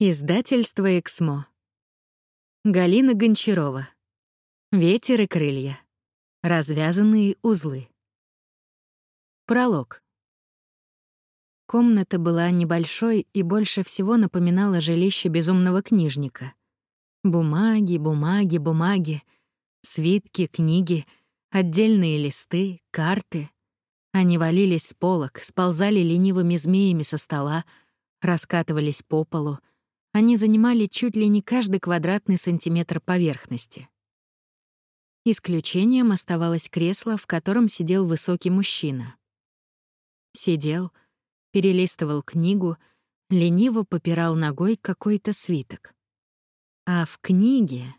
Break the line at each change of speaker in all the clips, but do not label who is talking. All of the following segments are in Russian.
Издательство «Эксмо». Галина Гончарова. Ветер и крылья. Развязанные узлы. Пролог. Комната была небольшой и больше всего напоминала жилище безумного книжника. Бумаги, бумаги, бумаги, свитки, книги, отдельные листы, карты. Они валились с полок, сползали ленивыми змеями со стола, раскатывались по полу, они занимали чуть ли не каждый квадратный сантиметр поверхности. Исключением оставалось кресло, в котором сидел высокий мужчина. Сидел, перелистывал книгу, лениво попирал ногой какой-то свиток. А в книге...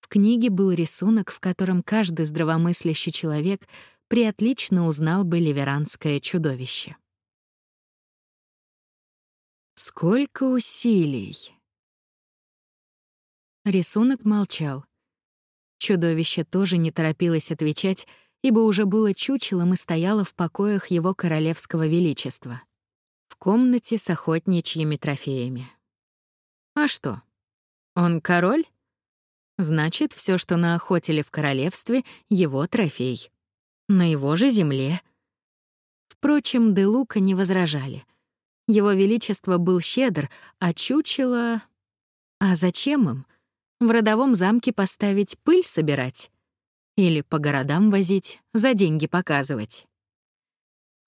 В книге был рисунок, в котором каждый здравомыслящий человек приотлично узнал бы ливеранское чудовище. Сколько усилий! Рисунок молчал. Чудовище тоже не торопилось отвечать, ибо уже было чучелом и стояло в покоях его королевского величества. В комнате с охотничьими трофеями. А что? Он король? Значит, все, что наохотили в королевстве, — его трофей. На его же земле. Впрочем, Де Лука не возражали — его Величество был щедр, а чучело... А зачем им? В родовом замке поставить пыль собирать? Или по городам возить, за деньги показывать?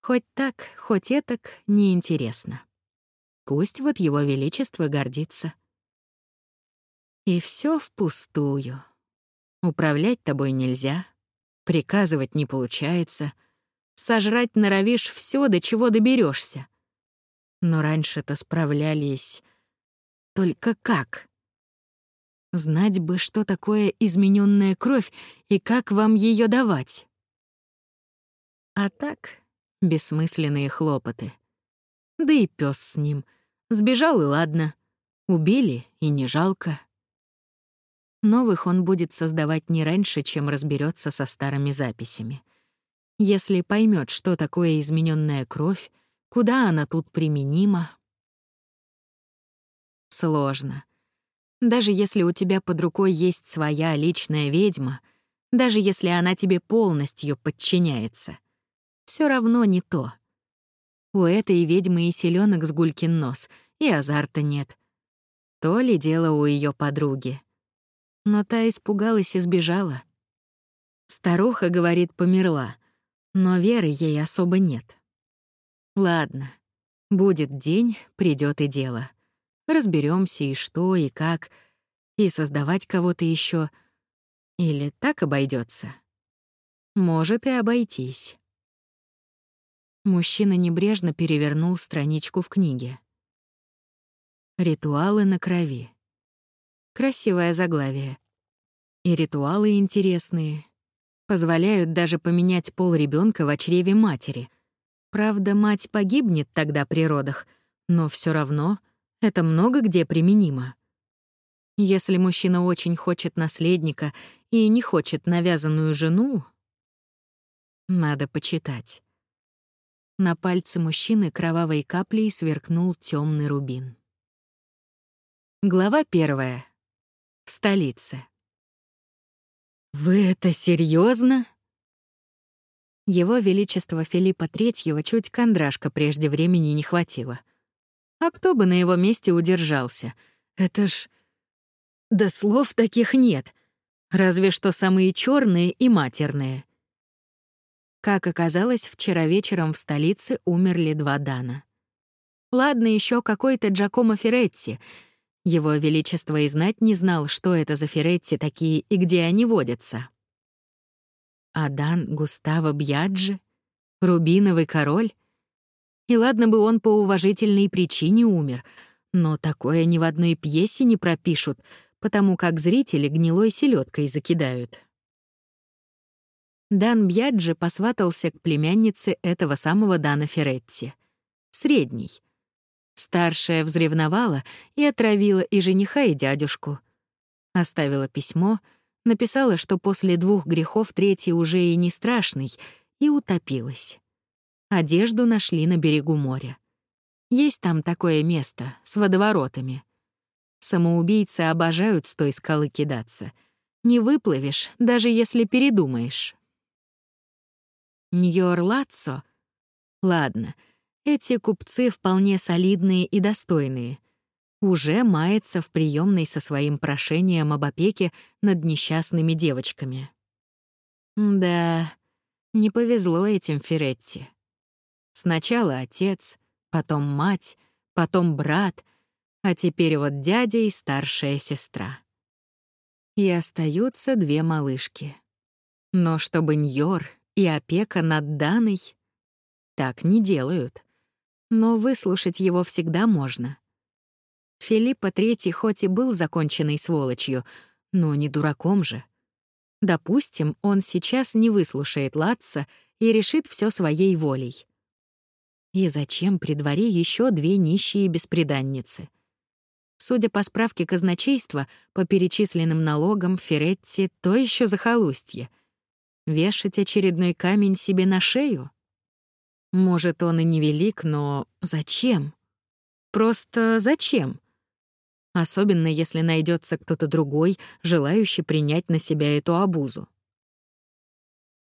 Хоть так, хоть этак, неинтересно. Пусть вот его величество гордится. И все впустую. Управлять тобой нельзя, приказывать не получается, сожрать норовишь все, до чего доберешься. Но раньше-то справлялись. Только как? Знать бы, что такое измененная кровь и как вам ее давать. А так, бессмысленные хлопоты. Да и пес с ним. Сбежал и ладно. Убили и не жалко. Новых он будет создавать не раньше, чем разберется со старыми записями. Если поймет, что такое измененная кровь, Куда она тут применима? Сложно. Даже если у тебя под рукой есть своя личная ведьма, даже если она тебе полностью подчиняется, все равно не то. У этой ведьмы и селенок с гулькин нос, и азарта нет. То ли дело у ее подруги. Но та испугалась и сбежала. Старуха, говорит, померла, но веры ей особо нет. Ладно, будет день, придет и дело. Разберемся и что, и как, и создавать кого-то еще. Или так обойдется. Может и обойтись. Мужчина небрежно перевернул страничку в книге. Ритуалы на крови. Красивое заглавие. И ритуалы интересные. Позволяют даже поменять пол ребенка в чреве матери — Правда, мать погибнет тогда при родах, но все равно это много где применимо. Если мужчина очень хочет наследника и не хочет навязанную жену, надо почитать. На пальце мужчины кровавой каплей сверкнул темный рубин. Глава первая. В столице. «Вы это серьезно? Его Величество Филиппа III чуть кондрашка прежде времени не хватило. А кто бы на его месте удержался? Это ж... Да слов таких нет. Разве что самые черные и матерные. Как оказалось, вчера вечером в столице умерли два Дана. Ладно, еще какой-то Джакомо Феретти. Его Величество и знать не знал, что это за Феретти такие и где они водятся. Адан Густаво Бьяджи? Рубиновый король? И ладно бы он по уважительной причине умер, но такое ни в одной пьесе не пропишут, потому как зрители гнилой селедкой закидают. Дан Бьяджи посватался к племяннице этого самого Дана Феретти. Средний. Старшая взревновала и отравила и жениха, и дядюшку. Оставила письмо — Написала, что после двух грехов третий уже и не страшный, и утопилась. Одежду нашли на берегу моря. Есть там такое место с водоворотами. Самоубийцы обожают с той скалы кидаться. Не выплывешь, даже если передумаешь. Ньор-Лацо? Ладно, эти купцы вполне солидные и достойные. Уже мается в приемной со своим прошением об опеке над несчастными девочками. Да, не повезло этим Феретти. Сначала отец, потом мать, потом брат, а теперь вот дядя и старшая сестра. И остаются две малышки. Но чтобы Ньор и опека над Даной так не делают. Но выслушать его всегда можно. Филиппа III хоть и был законченной сволочью, но не дураком же. Допустим, он сейчас не выслушает Латца и решит все своей волей. И зачем при дворе еще две нищие бесприданницы? Судя по справке казначейства, по перечисленным налогам Феретти то еще захолустье. Вешать очередной камень себе на шею? Может, он и невелик, но зачем? Просто зачем? Особенно если найдется кто-то другой, желающий принять на себя эту обузу.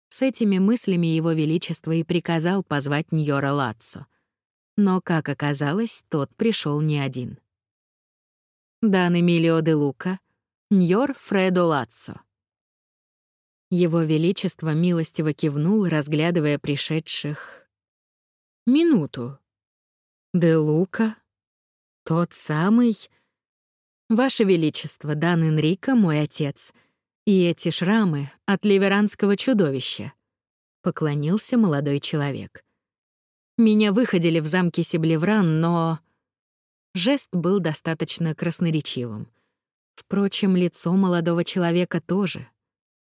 С этими мыслями его величество и приказал позвать Ньора Лацо. Но, как оказалось, тот пришел не один. Дан Эмилио де Лука, Ньор Фредо Лацо. Его величество милостиво кивнул, разглядывая пришедших. «Минуту. Де Лука? Тот самый...» «Ваше величество, Дан Энрико, мой отец», и эти шрамы от ливеранского чудовища. Поклонился молодой человек. Меня выходили в замке Сиблевран, но... Жест был достаточно красноречивым. Впрочем, лицо молодого человека тоже.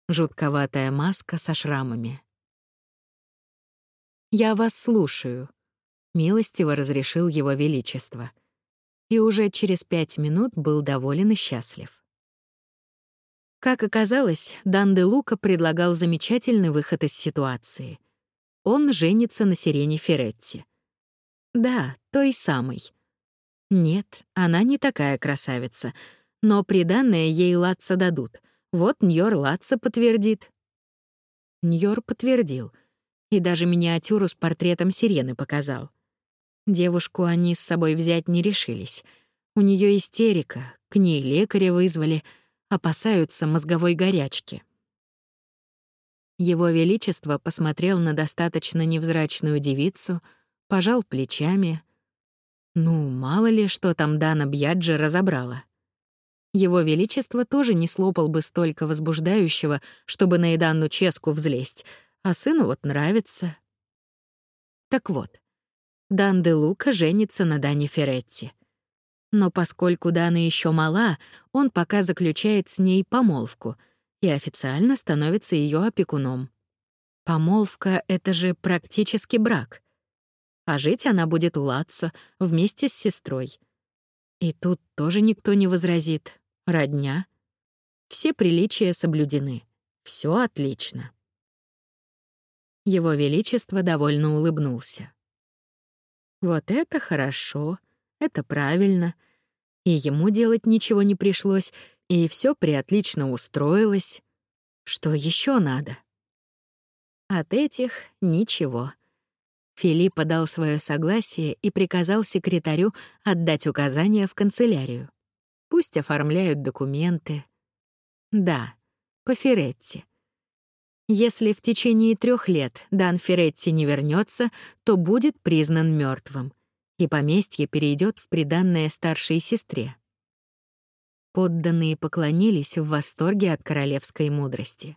Жутковатая маска со шрамами. «Я вас слушаю», — милостиво разрешил его величество. И уже через пять минут был доволен и счастлив. Как оказалось, Дан де Лука предлагал замечательный выход из ситуации. Он женится на Сирене Феретти. Да, той самой. Нет, она не такая красавица, но приданное ей Латца дадут. Вот Ньор Латца подтвердит. Ньор подтвердил. И даже миниатюру с портретом Сирены показал. Девушку они с собой взять не решились. У нее истерика, к ней лекаря вызвали — опасаются мозговой горячки. Его Величество посмотрел на достаточно невзрачную девицу, пожал плечами. Ну, мало ли, что там Дана Бьяджи разобрала. Его Величество тоже не слопал бы столько возбуждающего, чтобы на Эданну Ческу взлезть, а сыну вот нравится. Так вот, Дан де Лука женится на Дане Феретти — но поскольку Дана еще мала, он пока заключает с ней помолвку и официально становится ее опекуном. Помолвка — это же практически брак. А жить она будет у Лацо вместе с сестрой. И тут тоже никто не возразит. Родня. Все приличия соблюдены. Все отлично. Его Величество довольно улыбнулся. Вот это хорошо. Это правильно. И ему делать ничего не пришлось, и все приотлично устроилось. Что еще надо? От этих — ничего. Филипп подал свое согласие и приказал секретарю отдать указания в канцелярию. Пусть оформляют документы. Да, по Феретти. Если в течение трех лет Дан Феретти не вернется, то будет признан мертвым и поместье перейдет в приданное старшей сестре. Подданные поклонились в восторге от королевской мудрости.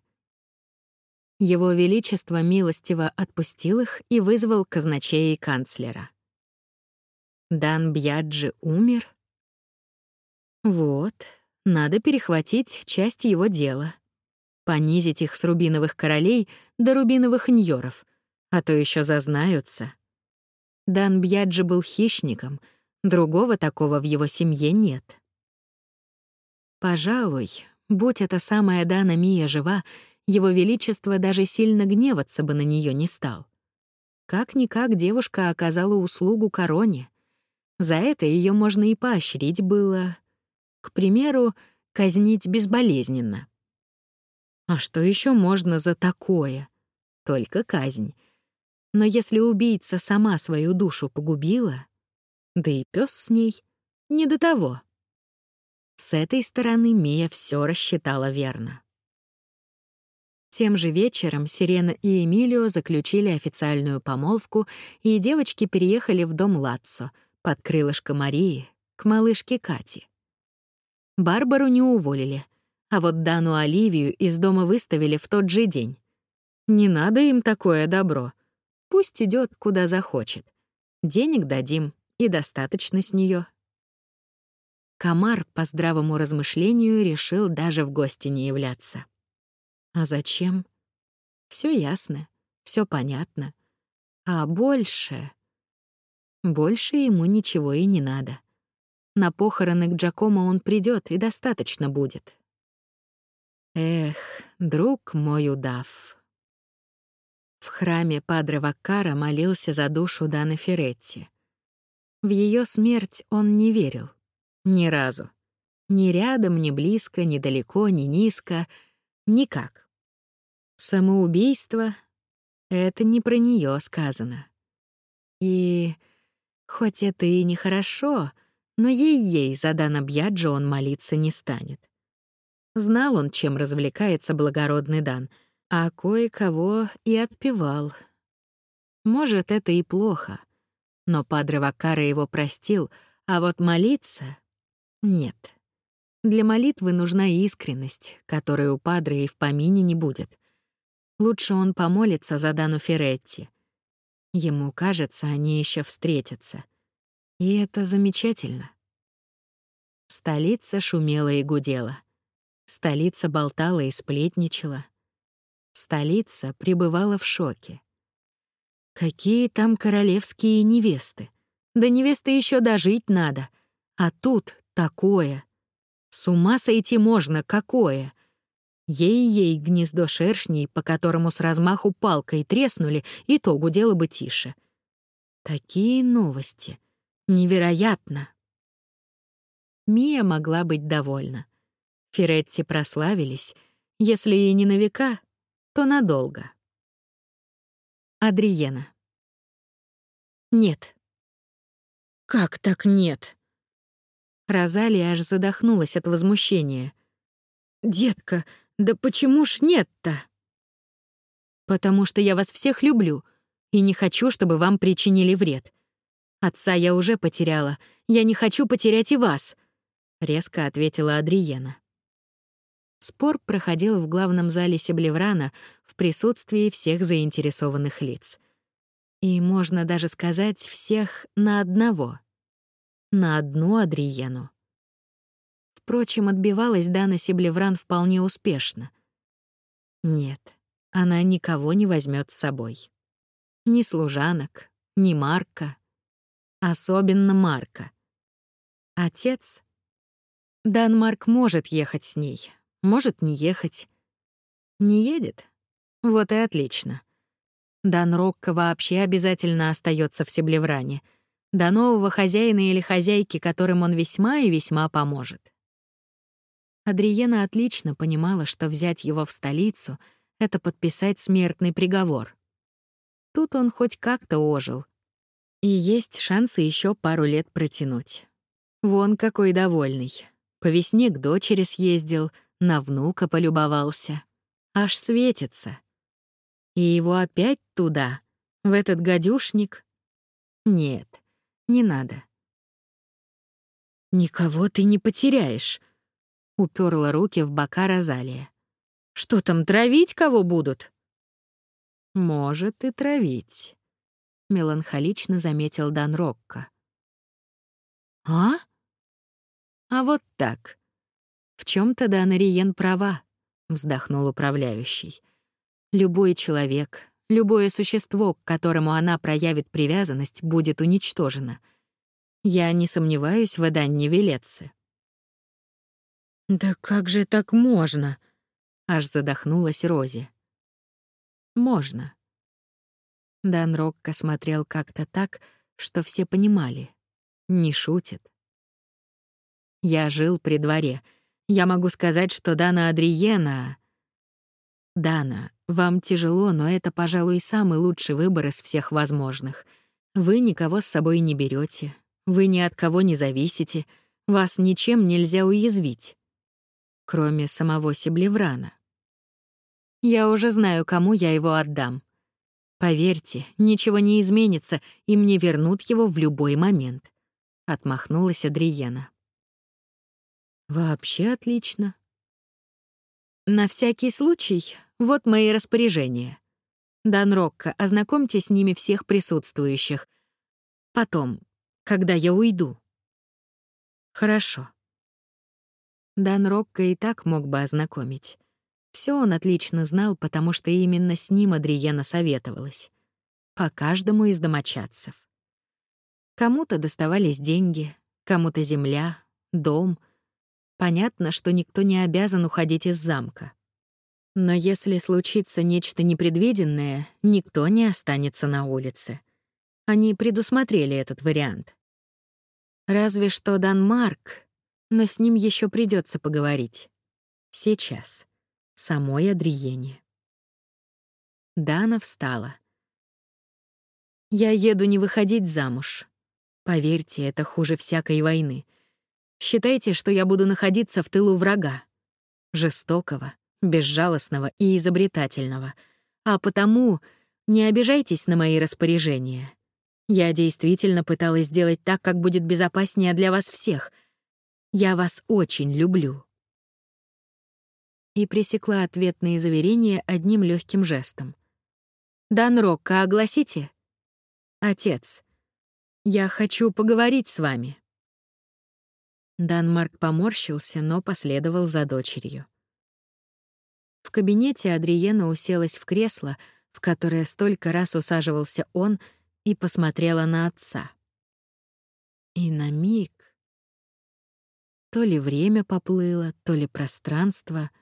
Его Величество милостиво отпустил их и вызвал казначея и канцлера. Дан Бьяджи умер? Вот, надо перехватить часть его дела. Понизить их с рубиновых королей до рубиновых ньоров, а то еще зазнаются. Дан Бьяджи был хищником, другого такого в его семье нет. Пожалуй, будь эта самая Дана Мия жива, его величество даже сильно гневаться бы на нее не стал. Как-никак девушка оказала услугу короне, За это ее можно и поощрить было. К примеру, казнить безболезненно. А что еще можно за такое? Только казнь. Но если убийца сама свою душу погубила, да и пес с ней, не до того. С этой стороны Мия все рассчитала верно. Тем же вечером Сирена и Эмилио заключили официальную помолвку, и девочки переехали в дом Лаццо, под крылышко Марии, к малышке Кате. Барбару не уволили, а вот Дану Оливию из дома выставили в тот же день. Не надо им такое добро. Пусть идет куда захочет. Денег дадим, и достаточно с нее. Комар по здравому размышлению решил даже в гости не являться. А зачем? Все ясно, все понятно. А больше... Больше ему ничего и не надо. На похороны к Джакомо он придет и достаточно будет. Эх, друг мой удав. В храме Падре Ваккара молился за душу Даны Феретти. В ее смерть он не верил. Ни разу. Ни рядом, ни близко, ни далеко, ни низко. Никак. Самоубийство — это не про нее сказано. И хоть это и нехорошо, но ей-ей за Дана Бьяджо он молиться не станет. Знал он, чем развлекается благородный Дан, а кое-кого и отпевал. Может, это и плохо, но Падре Вакара его простил, а вот молиться нет. Для молитвы нужна искренность, которой у Падре и в помине не будет. Лучше он помолится за Дану Феретти. Ему кажется, они еще встретятся. И это замечательно. Столица шумела и гудела. Столица болтала и сплетничала. Столица пребывала в шоке. Какие там королевские невесты? Да невесты еще дожить надо. А тут Такое. С ума сойти можно, какое. Ей-ей гнездо шершней, по которому с размаху палкой треснули, и то гудело бы тише. Такие новости. Невероятно. Мия могла быть довольна. Феретти прославились, если и не на века, то надолго. Адриена. Нет. Как так нет? Розалия аж задохнулась от возмущения. «Детка, да почему ж нет-то?» «Потому что я вас всех люблю и не хочу, чтобы вам причинили вред. Отца я уже потеряла, я не хочу потерять и вас», — резко ответила Адриена. Спор проходил в главном зале Себлеврана в присутствии всех заинтересованных лиц. И можно даже сказать всех на одного — на одну Адриену. Впрочем, отбивалась Дана Сиблевран вполне успешно. Нет, она никого не возьмет с собой. Ни служанок, ни Марка. Особенно Марка. Отец? Дан Марк может ехать с ней, может не ехать. Не едет? Вот и отлично. Дан Рокко вообще обязательно остается в Себлевране — до нового хозяина или хозяйки, которым он весьма и весьма поможет. Адриена отлично понимала, что взять его в столицу — это подписать смертный приговор. Тут он хоть как-то ожил. И есть шансы еще пару лет протянуть. Вон какой довольный. По весне к дочери съездил, на внука полюбовался. Аж светится. И его опять туда, в этот гадюшник? Нет, не надо. «Никого ты не потеряешь», — уперла руки в бока Розалия. «Что там, травить кого будут?» «Может, и травить», — меланхолично заметил Дан Рокко. «А?» «А вот так. В чем то Дан Риен права», — вздохнул управляющий. «Любой человек, Любое существо, к которому она проявит привязанность, будет уничтожено. Я не сомневаюсь в Эданне Велеце. «Да как же так можно?» — аж задохнулась Рози. «Можно». Дан Рокко смотрел как-то так, что все понимали. не шутит. Я жил при дворе. Я могу сказать, что Дана Адриена... Дана, вам тяжело, но это, пожалуй, самый лучший выбор из всех возможных. Вы никого с собой не берете, вы ни от кого не зависите, вас ничем нельзя уязвить, кроме самого Себлеврана. Я уже знаю, кому я его отдам. Поверьте, ничего не изменится, и мне вернут его в любой момент. Отмахнулась Адриена. Вообще отлично. На всякий случай, вот мои распоряжения. Дан Рокко, ознакомьте с ними всех присутствующих. Потом, когда я уйду. Хорошо. Дан Рокко и так мог бы ознакомить. Все он отлично знал, потому что именно с ним Адриена советовалась. По каждому из домочадцев. Кому-то доставались деньги, кому-то земля, дом. Понятно, что никто не обязан уходить из замка. Но если случится нечто непредвиденное, никто не останется на улице. Они предусмотрели этот вариант. Разве что Дан Марк, но с ним еще придется поговорить. Сейчас самой Адриене. Дана встала. «Я еду не выходить замуж. Поверьте, это хуже всякой войны. Считайте, что я буду находиться в тылу врага. Жестокого, безжалостного и изобретательного. А потому не обижайтесь на мои распоряжения. Я действительно пыталась сделать так, как будет безопаснее для вас всех. Я вас очень люблю и пресекла ответные заверения одним легким жестом. «Дан Рокко, огласите?» «Отец, я хочу поговорить с вами». Данмарк поморщился, но последовал за дочерью. В кабинете Адриена уселась в кресло, в которое столько раз усаживался он, и посмотрела на отца. И на миг... То ли время поплыло, то ли пространство —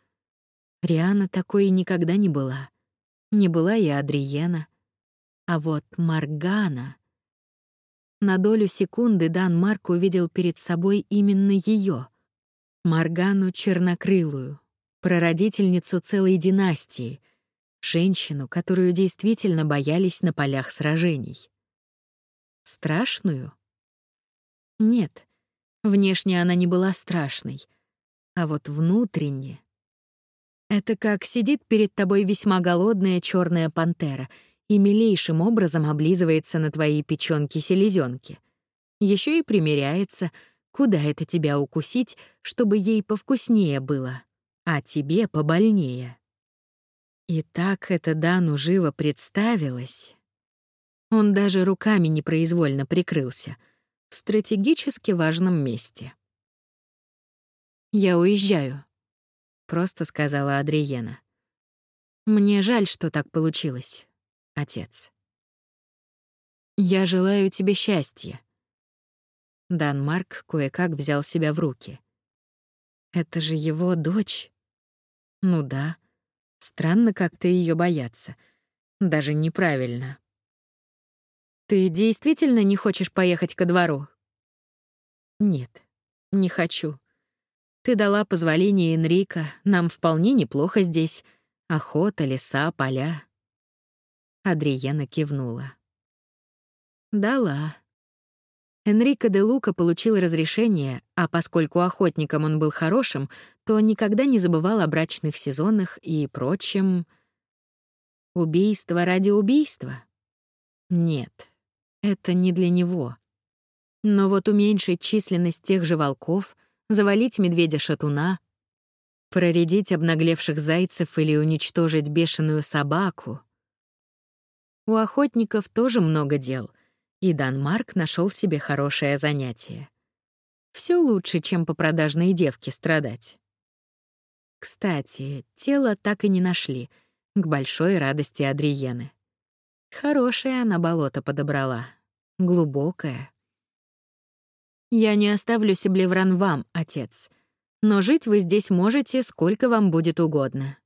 Риана такой никогда не была. Не была и Адриена. А вот Маргана... На долю секунды Дан Марк увидел перед собой именно ее, Маргану Чернокрылую, прародительницу целой династии, женщину, которую действительно боялись на полях сражений. Страшную? Нет, внешне она не была страшной, а вот внутренне это как сидит перед тобой весьма голодная черная пантера и милейшим образом облизывается на твои печёнки-селезёнки. Еще и примеряется, куда это тебя укусить, чтобы ей повкуснее было, а тебе побольнее. И так это Дану живо представилось. Он даже руками непроизвольно прикрылся в стратегически важном месте. «Я уезжаю», просто сказала Адриена. Мне жаль, что так получилось, отец. Я желаю тебе счастья. Дан Марк кое-как взял себя в руки. Это же его дочь. Ну да. Странно как-то ее бояться. Даже неправильно. Ты действительно не хочешь поехать ко двору? Нет, не хочу. Ты дала позволение Энрико, нам вполне неплохо здесь. Охота, леса, поля. Адриена кивнула. Дала. Энрико де Лука получил разрешение, а поскольку охотником он был хорошим, то никогда не забывал о брачных сезонах и прочем. Убийство ради убийства? Нет, это не для него. Но вот уменьшить численность тех же волков — завалить медведя-шатуна, проредить обнаглевших зайцев или уничтожить бешеную собаку. У охотников тоже много дел, и Данмарк нашел себе хорошее занятие. Все лучше, чем по продажной девке страдать. Кстати, тело так и не нашли, к большой радости Адриены. Хорошее она болото подобрала, глубокое. Я не оставлю Себлевран вам, отец. Но жить вы здесь можете, сколько вам будет угодно.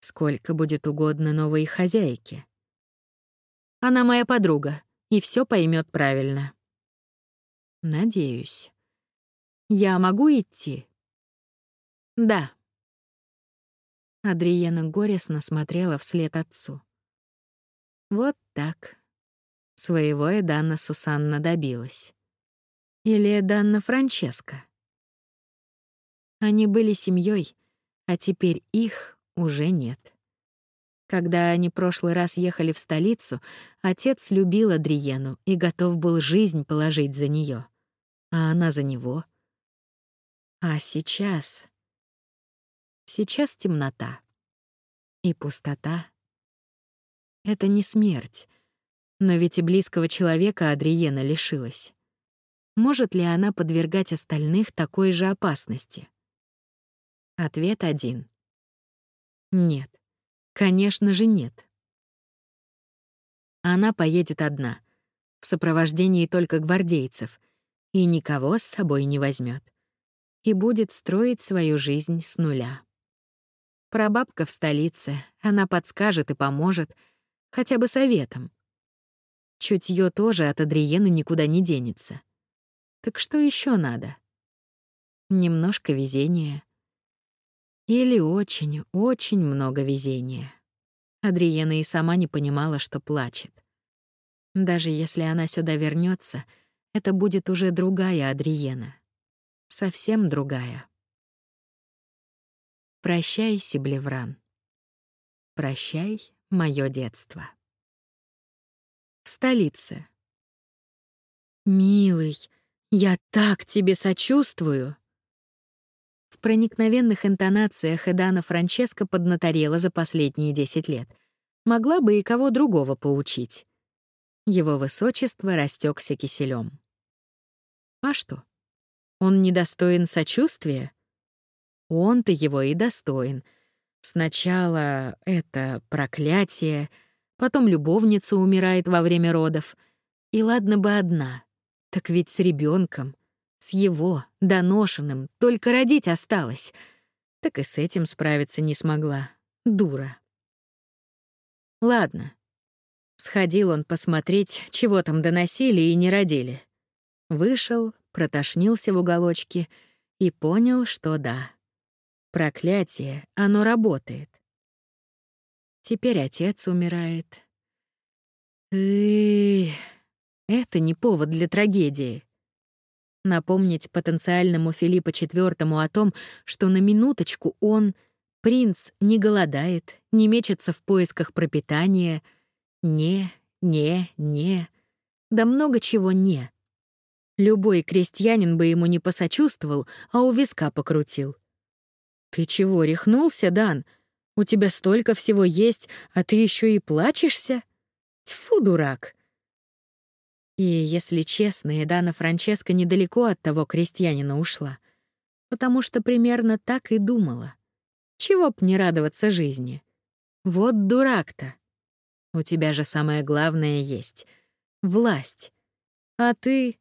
Сколько будет угодно новой хозяйке. Она моя подруга и все поймет правильно. Надеюсь. Я могу идти? Да. Адриена горестно смотрела вслед отцу. Вот так. Своего Эданна Сусанна добилась. Или Эданна Франческо. Они были семьей, а теперь их уже нет. Когда они прошлый раз ехали в столицу, отец любил Адриену и готов был жизнь положить за нее, а она за него. А сейчас... Сейчас темнота. И пустота. Это не смерть. Но ведь и близкого человека Адриена лишилась. Может ли она подвергать остальных такой же опасности? Ответ один. Нет. Конечно же, нет. Она поедет одна, в сопровождении только гвардейцев, и никого с собой не возьмет, и будет строить свою жизнь с нуля. Прабабка в столице, она подскажет и поможет, хотя бы советом. Чутье тоже от Адриены никуда не денется. Так что еще надо? Немножко везения, или очень, очень много везения. Адриена и сама не понимала, что плачет. Даже если она сюда вернется, это будет уже другая Адриена. Совсем другая. Прощай, Сиблевран. Прощай, мое детство. В столице. Милый, я так тебе сочувствую. В проникновенных интонациях Эдана Франческо поднаторела за последние десять лет. Могла бы и кого другого поучить. Его высочество растекся киселем. А что? Он недостоин сочувствия? Он-то его и достоин. Сначала это проклятие, потом любовница умирает во время родов. И ладно бы одна, так ведь с ребенком. С его, доношенным, только родить осталось. Так и с этим справиться не смогла. Дура. Ладно. Сходил он посмотреть, чего там доносили и не родили. Вышел, протошнился в уголочке и понял, что да. Проклятие, оно работает. Теперь отец умирает. И это не повод для трагедии напомнить потенциальному Филиппа IV о том, что на минуточку он, принц, не голодает, не мечется в поисках пропитания. Не, не, не. Да много чего не. Любой крестьянин бы ему не посочувствовал, а у виска покрутил. «Ты чего, рехнулся, Дан? У тебя столько всего есть, а ты еще и плачешься? Тьфу, дурак!» И, если честно, Эдана Франческа недалеко от того крестьянина ушла, потому что примерно так и думала. Чего б не радоваться жизни? Вот дурак-то. У тебя же самое главное есть — власть. А ты...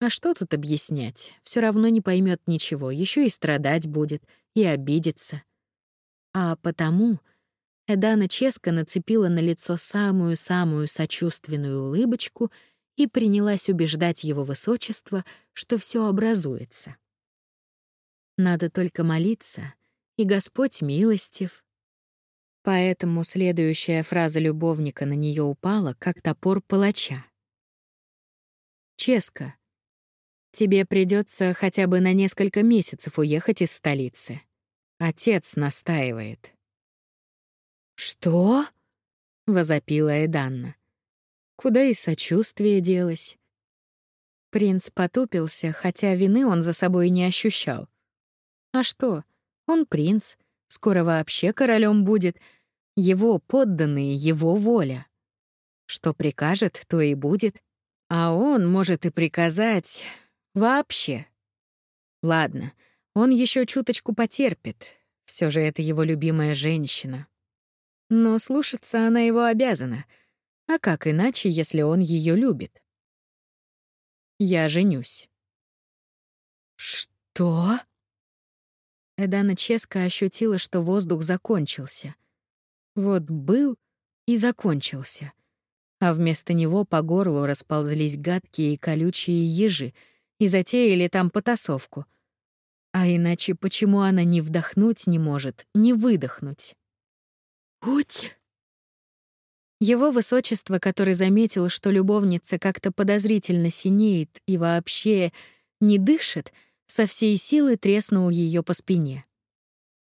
А что тут объяснять? Все равно не поймет ничего, еще и страдать будет, и обидеться. А потому Эдана Ческа нацепила на лицо самую-самую сочувственную улыбочку — и принялась убеждать его высочество, что все образуется. Надо только молиться, и Господь милостив. Поэтому следующая фраза любовника на нее упала, как топор палача. «Ческа, тебе придется хотя бы на несколько месяцев уехать из столицы. Отец настаивает». «Что?» — возопила Эданна. Куда и сочувствие делось. Принц потупился, хотя вины он за собой не ощущал. А что? Он принц, скоро вообще королем будет. Его подданные, его воля. Что прикажет, то и будет. А он может и приказать вообще. Ладно, он еще чуточку потерпит. Все же это его любимая женщина. Но слушаться она его обязана — а как иначе, если он ее любит? Я женюсь. Что? Эдана Ческа ощутила, что воздух закончился. Вот был и закончился. А вместо него по горлу расползлись гадкие и колючие ежи, и затеяли там потасовку. А иначе почему она ни вдохнуть не может, ни выдохнуть?
«Уть!»
Его высочество, который заметил, что любовница как-то подозрительно синеет и вообще не дышит, со всей силы треснул ее по спине.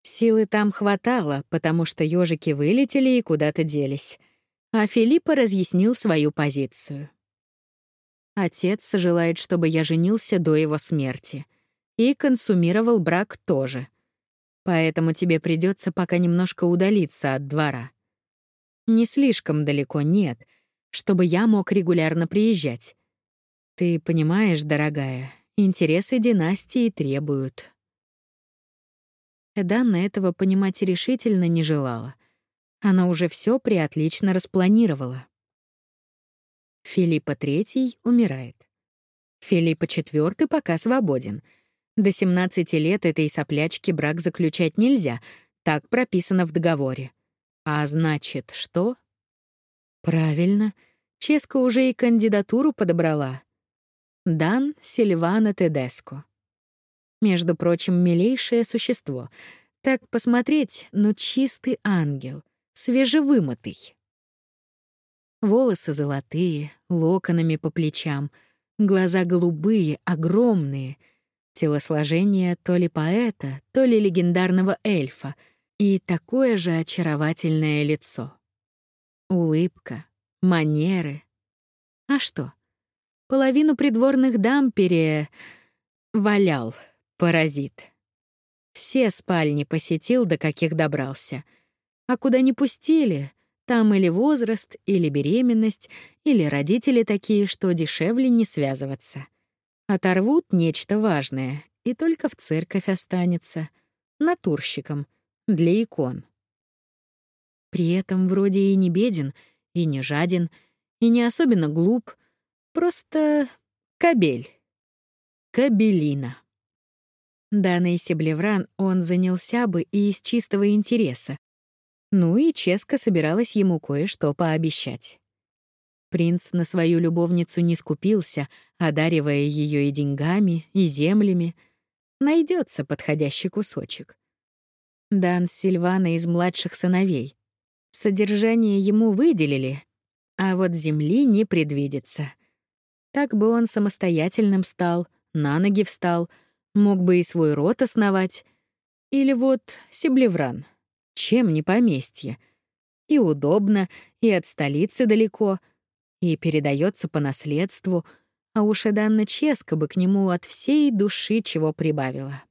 Силы там хватало, потому что ежики вылетели и куда-то делись. А Филиппа разъяснил свою позицию. Отец желает, чтобы я женился до его смерти. И консумировал брак тоже. Поэтому тебе придется пока немножко удалиться от двора. Не слишком далеко, нет, чтобы я мог регулярно приезжать. Ты понимаешь, дорогая, интересы династии требуют. Эданна этого понимать решительно не желала. Она уже все приотлично распланировала. Филиппа III умирает. Филиппа IV пока свободен. До 17 лет этой соплячки брак заключать нельзя, так прописано в договоре. А значит, что? Правильно, Ческа уже и кандидатуру подобрала. Дан Сильвана Тедеско. Между прочим, милейшее существо. Так посмотреть, ну чистый ангел, свежевымытый. Волосы золотые, локонами по плечам, глаза голубые, огромные, телосложение то ли поэта, то ли легендарного эльфа и такое же очаровательное лицо. Улыбка, манеры. А что? Половину придворных дам пере... валял. Паразит. Все спальни посетил, до каких добрался. А куда не пустили, там или возраст, или беременность, или родители такие, что дешевле не связываться. Оторвут нечто важное, и только в церковь останется. Натурщиком, для икон. При этом вроде и не беден, и не жаден, и не особенно глуп, просто кабель. Кабелина. Данной Себлевран он занялся бы и из чистого интереса. Ну и Ческа собиралась ему кое-что пообещать. Принц на свою любовницу не скупился, одаривая ее и деньгами, и землями. Найдется подходящий кусочек. Дан Сильвана из младших сыновей. Содержание ему выделили, а вот земли не предвидится. Так бы он самостоятельным стал, на ноги встал — Мог бы и свой род основать. Или вот Сиблевран. Чем не поместье? И удобно, и от столицы далеко, и передается по наследству, а уж и Данна Ческа бы к нему от всей души чего прибавила.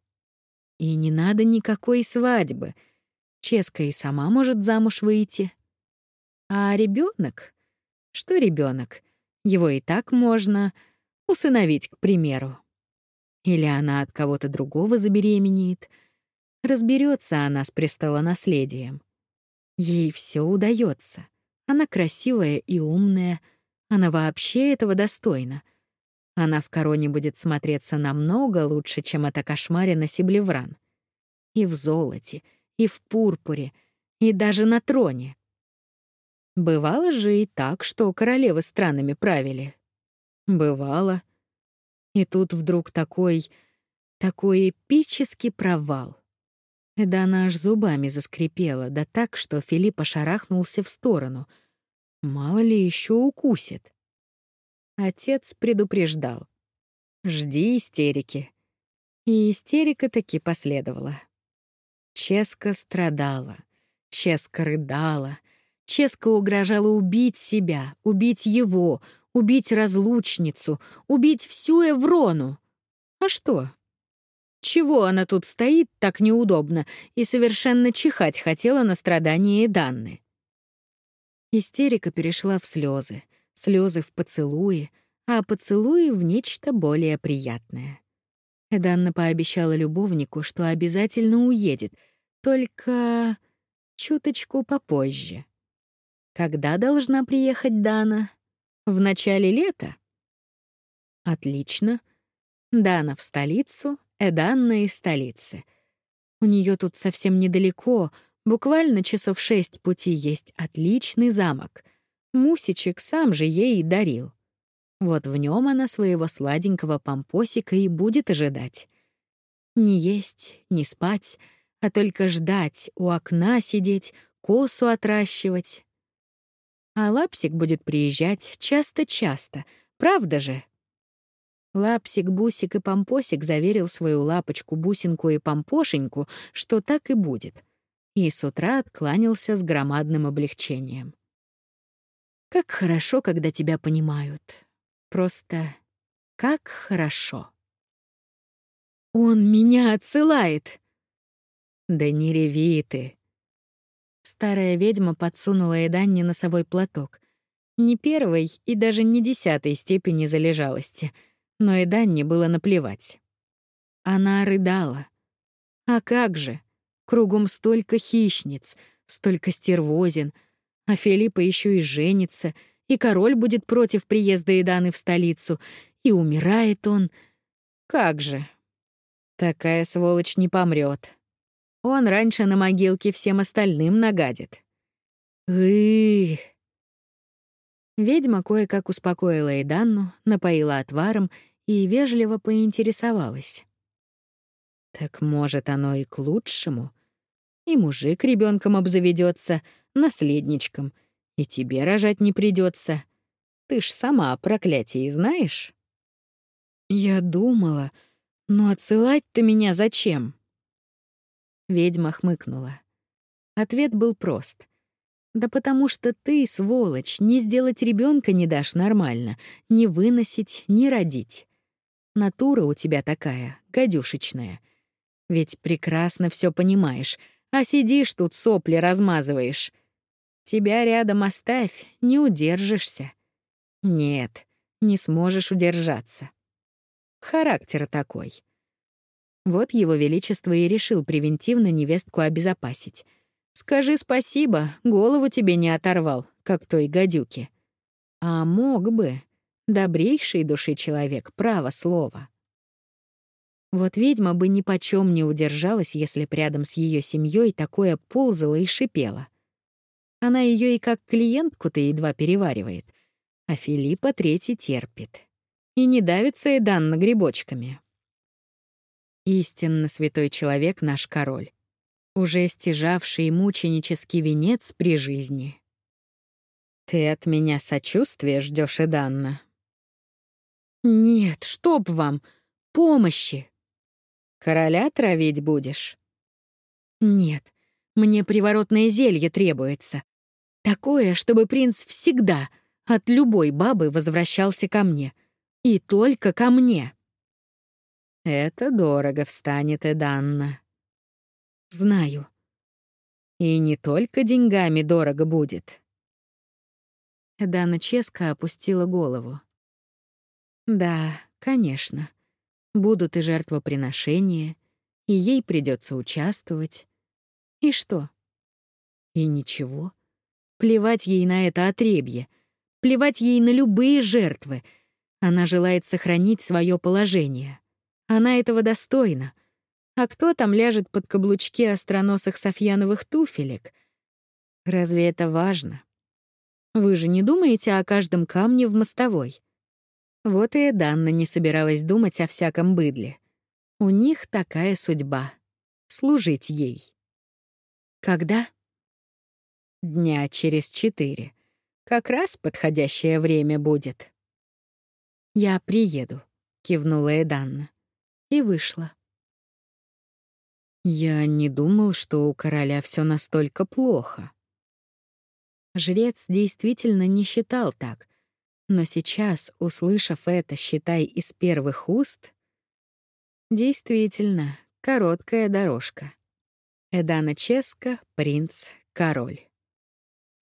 И не надо никакой свадьбы. Ческа и сама может замуж выйти. А ребенок? Что ребенок? Его и так можно усыновить, к примеру. Или она от кого-то другого забеременеет. Разберется она с престолонаследием. Ей все удается. Она красивая и умная. Она вообще этого достойна. Она в короне будет смотреться намного лучше, чем эта кошмарина Сиблевран. И в золоте, и в пурпуре, и даже на троне. Бывало же и так, что королевы странами правили. Бывало — и тут вдруг такой... такой эпический провал. Да она аж зубами заскрипела, да так, что Филипп шарахнулся в сторону. Мало ли еще укусит. Отец предупреждал. «Жди истерики». И истерика таки последовала. Ческа страдала, Ческа рыдала, Ческа угрожала убить себя, убить его, убить разлучницу, убить всю Эврону. А что? Чего она тут стоит так неудобно и совершенно чихать хотела на страдания Данны? Истерика перешла в слезы, слезы в поцелуи, а поцелуи в нечто более приятное. Данна пообещала любовнику, что обязательно уедет, только чуточку попозже. Когда должна приехать Дана? В начале лета? Отлично. Дана в столицу, Эданна из столицы. У нее тут совсем недалеко, буквально часов шесть пути есть отличный замок. Мусичек сам же ей и дарил. Вот в нем она своего сладенького помпосика и будет ожидать. Ни есть, ни спать, а только ждать, у окна сидеть, косу отращивать. А Лапсик будет приезжать часто-часто, правда же? Лапсик, Бусик и Помпосик заверил свою лапочку, Бусинку и Помпошеньку, что так и будет. И с утра откланялся с громадным облегчением. Как хорошо, когда тебя понимают. Просто как хорошо. Он меня отсылает. Да не реви ты. Старая ведьма подсунула Эданне носовой платок. Не первой и даже не десятой степени залежалости, но Эданне было наплевать. Она рыдала. А как же? Кругом столько хищниц, столько стервозин, а Филиппа еще и женится, и король будет против приезда Эданы в столицу, и умирает он. Как же? Такая сволочь не помрет. Он раньше на могилке всем остальным нагадит. Ых. Ведьма кое-как успокоила Эданну, напоила отваром и вежливо поинтересовалась. Так может, оно и к лучшему. И мужик ребенком обзаведется, наследничком, и тебе рожать не придется. Ты ж сама о проклятии знаешь? Я думала, но отсылать-то меня зачем? Ведьма хмыкнула. Ответ был прост. Да потому что ты, сволочь, не сделать ребенка не дашь нормально, не выносить, не родить. Натура у тебя такая, гадюшечная. Ведь прекрасно все понимаешь, а сидишь тут сопли размазываешь. Тебя рядом оставь, не удержишься. Нет, не сможешь удержаться. Характер такой. Вот его величество и решил превентивно невестку обезопасить. Скажи спасибо, голову тебе не оторвал, как той гадюке. А мог бы. Добрейший души человек, право слово. Вот ведьма бы ни почем не удержалась, если б рядом с ее семьей такое ползало и шипело. Она ее и как клиентку-то едва переваривает, а Филиппа третий терпит. И не давится и данно грибочками. Истинно святой человек наш король, уже стяжавший мученический венец при жизни. Ты от меня сочувствия ждешь, Эданна? Нет, чтоб вам! Помощи! Короля травить будешь? Нет, мне приворотное зелье требуется. Такое, чтобы принц всегда от любой бабы возвращался ко мне. И только ко мне. Это дорого встанет, Эданна. Знаю. И не только деньгами дорого будет. Эдана Ческа опустила голову. Да, конечно. Будут и жертвоприношения, и ей придется участвовать. И что? И ничего. Плевать ей на это отребье. Плевать ей на любые жертвы. Она желает сохранить свое положение. Она этого достойна. А кто там ляжет под каблучки остроносых софьяновых туфелек? Разве это важно? Вы же не думаете о каждом камне в мостовой? Вот и Эданна не собиралась думать о всяком быдле. У них такая судьба — служить ей. Когда? Дня через четыре. Как раз подходящее время будет. «Я приеду», — кивнула Эданна и вышла. Я не думал, что у короля все настолько плохо. Жрец действительно не считал так, но сейчас, услышав это, считай, из первых уст, действительно, короткая дорожка. Эдана Ческа, принц, король.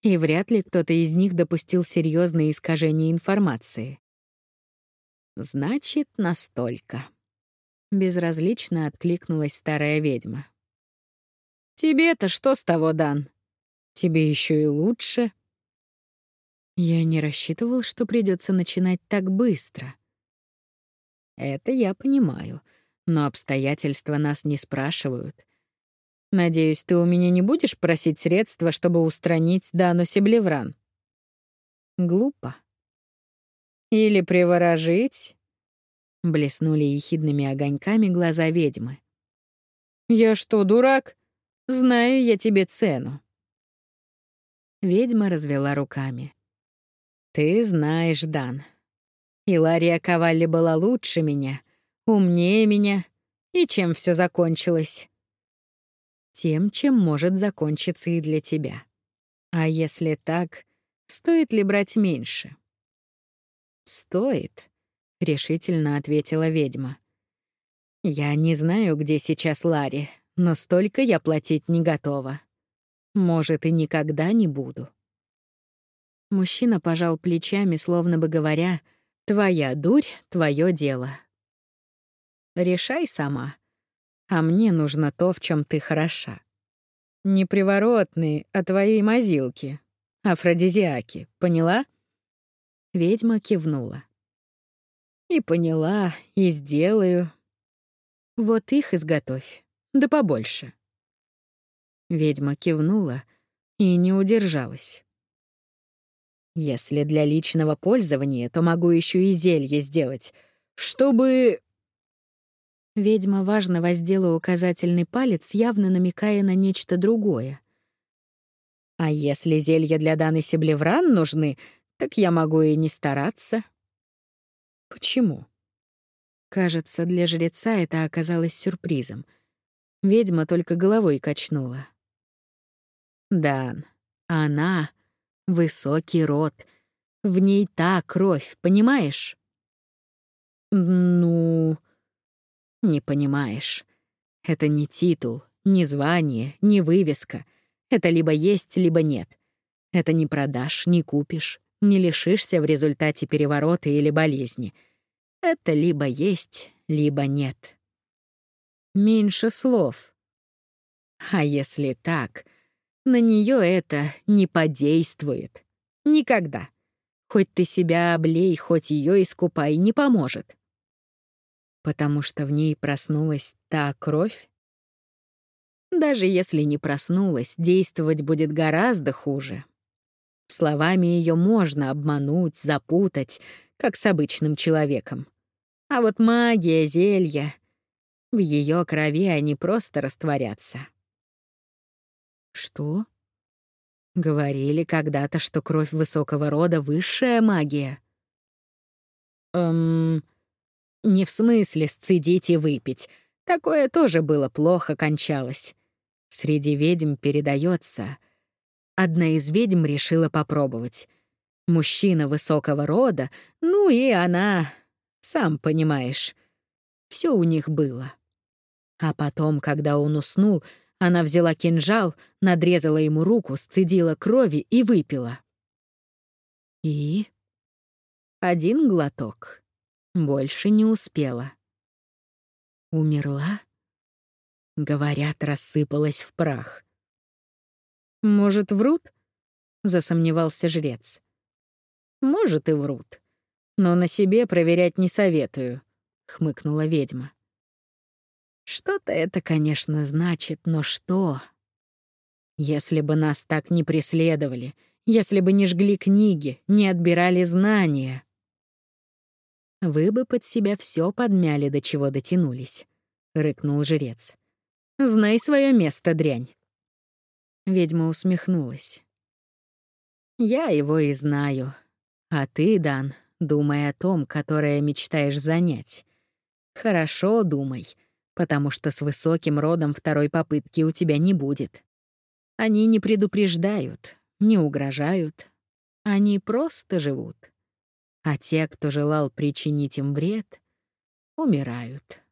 И вряд ли кто-то из них допустил серьезные искажения информации. Значит, настолько. Безразлично откликнулась старая ведьма. «Тебе-то что с того, Дан? Тебе еще и лучше». Я не рассчитывал, что придется начинать так быстро. Это я понимаю, но обстоятельства нас не спрашивают. Надеюсь, ты у меня не будешь просить средства, чтобы устранить Дану Себлевран? Глупо. Или приворожить?» Блеснули ехидными огоньками глаза ведьмы. «Я что, дурак? Знаю я тебе цену». Ведьма развела руками. «Ты знаешь, Дан. Илария Ковалли была лучше меня, умнее меня. И чем все закончилось?» «Тем, чем может закончиться и для тебя. А если так, стоит ли брать меньше?» «Стоит», — решительно ответила ведьма. «Я не знаю, где сейчас Ларри, но столько я платить не готова. Может, и никогда не буду». Мужчина пожал плечами, словно бы говоря, «Твоя дурь — твое дело. Решай сама. А мне нужно то, в чем ты хороша. Не приворотные, а твои мазилки. Афродизиаки, поняла?» Ведьма кивнула. «И поняла, и сделаю. Вот их изготовь, да побольше». Ведьма кивнула и не удержалась. «Если для личного пользования, то могу еще и зелье сделать, чтобы...» Ведьма важно воздела указательный палец, явно намекая на нечто другое. «А если зелья для Даны Себлевран нужны, так я могу и не стараться. Почему? Кажется, для жреца это оказалось сюрпризом. Ведьма только головой качнула. Дан, она — высокий род. В ней та кровь, понимаешь? Ну... Не понимаешь. Это не титул, не звание, не вывеска. Это либо есть, либо нет. Это не продашь, не купишь не лишишься в результате переворота или болезни. Это либо есть, либо нет. Меньше слов. А если так, на нее это не подействует. Никогда. Хоть ты себя облей, хоть ее искупай, не поможет. Потому что в ней проснулась та кровь? Даже если не проснулась, действовать будет гораздо хуже. Словами ее можно обмануть, запутать, как с обычным человеком. А вот магия, зелья... В ее крови они просто растворятся. Что? Говорили когда-то, что кровь высокого рода — высшая магия. Эм... Не в смысле сцедить и выпить. Такое тоже было плохо кончалось. Среди ведьм передается — Одна из ведьм решила попробовать. Мужчина высокого рода, ну и она, сам понимаешь. Все у них было. А потом, когда он уснул, она взяла кинжал, надрезала ему руку, сцедила крови и выпила. И? Один глоток. Больше не успела. Умерла? Говорят, рассыпалась в прах. «Может, врут?» — засомневался жрец. «Может, и врут. Но на себе проверять не советую», — хмыкнула ведьма. «Что-то это, конечно, значит, но что? Если бы нас так не преследовали, если бы не жгли книги, не отбирали знания...» «Вы бы под себя все подмяли, до чего дотянулись», — рыкнул жрец. «Знай свое место, дрянь». Ведьма усмехнулась. «Я его и знаю. А ты, Дан, думай о том, которое мечтаешь занять. Хорошо думай, потому что с высоким родом второй попытки у тебя не будет. Они не предупреждают, не угрожают. Они просто живут. А те, кто желал причинить им вред, умирают.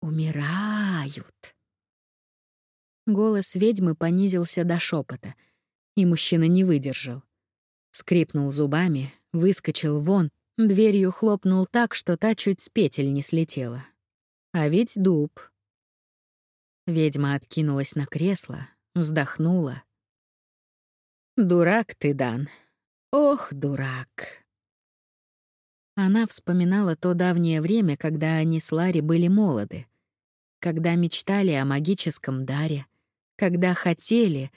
Умирают. Голос ведьмы понизился до шепота, и мужчина не выдержал. Скрипнул зубами, выскочил вон, дверью хлопнул так, что та чуть с петель не слетела. А ведь дуб. Ведьма откинулась на кресло, вздохнула. «Дурак ты, Дан. Ох, дурак». Она вспоминала то давнее время, когда они с Ларри были молоды, когда мечтали о магическом даре, когда хотели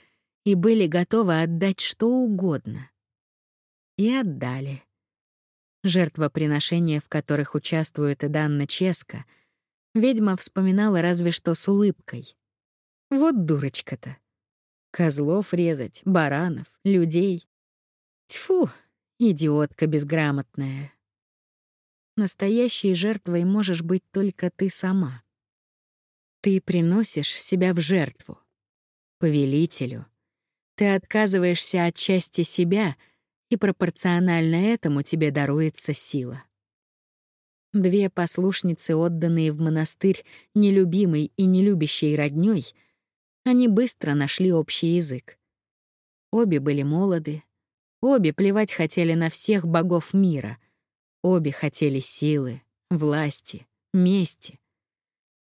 и были готовы отдать что угодно. И отдали. жертвоприношения, в которых участвует и Данна Ческа, ведьма вспоминала разве что с улыбкой. Вот дурочка-то. Козлов резать, баранов, людей. Тьфу, идиотка безграмотная. Настоящей жертвой можешь быть только ты сама. Ты приносишь себя в жертву. Повелителю. Ты отказываешься от части себя, и пропорционально этому тебе даруется сила. Две послушницы, отданные в монастырь нелюбимой и нелюбящей роднёй, они быстро нашли общий язык. Обе были молоды, обе плевать хотели на всех богов мира, обе хотели силы, власти, мести.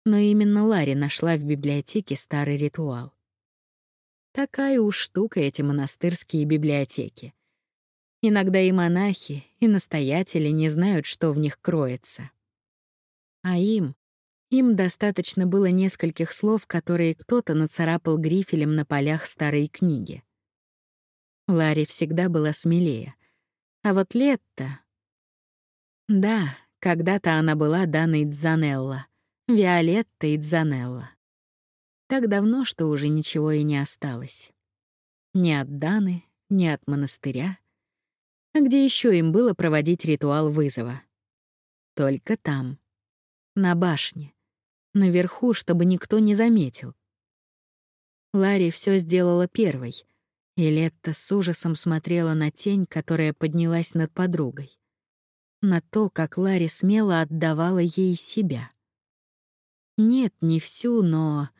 Но именно Ларри нашла в библиотеке старый ритуал. Такая уж штука эти монастырские библиотеки. Иногда и монахи, и настоятели не знают, что в них кроется. А им, им достаточно было нескольких слов, которые кто-то нацарапал грифелем на полях старой книги. Ларри всегда была смелее. А вот Летта... Да, когда-то она была Даной Дзанелла, Виолетта Дзанелла. Так давно, что уже ничего и не осталось. Ни от Даны, ни от монастыря, а где еще им было проводить ритуал вызова? Только там, на башне, наверху, чтобы никто не заметил. Ларри все сделала первой, и Летта с ужасом смотрела на тень, которая поднялась над подругой. На то, как Ларри смело отдавала ей себя. Нет, не всю, но...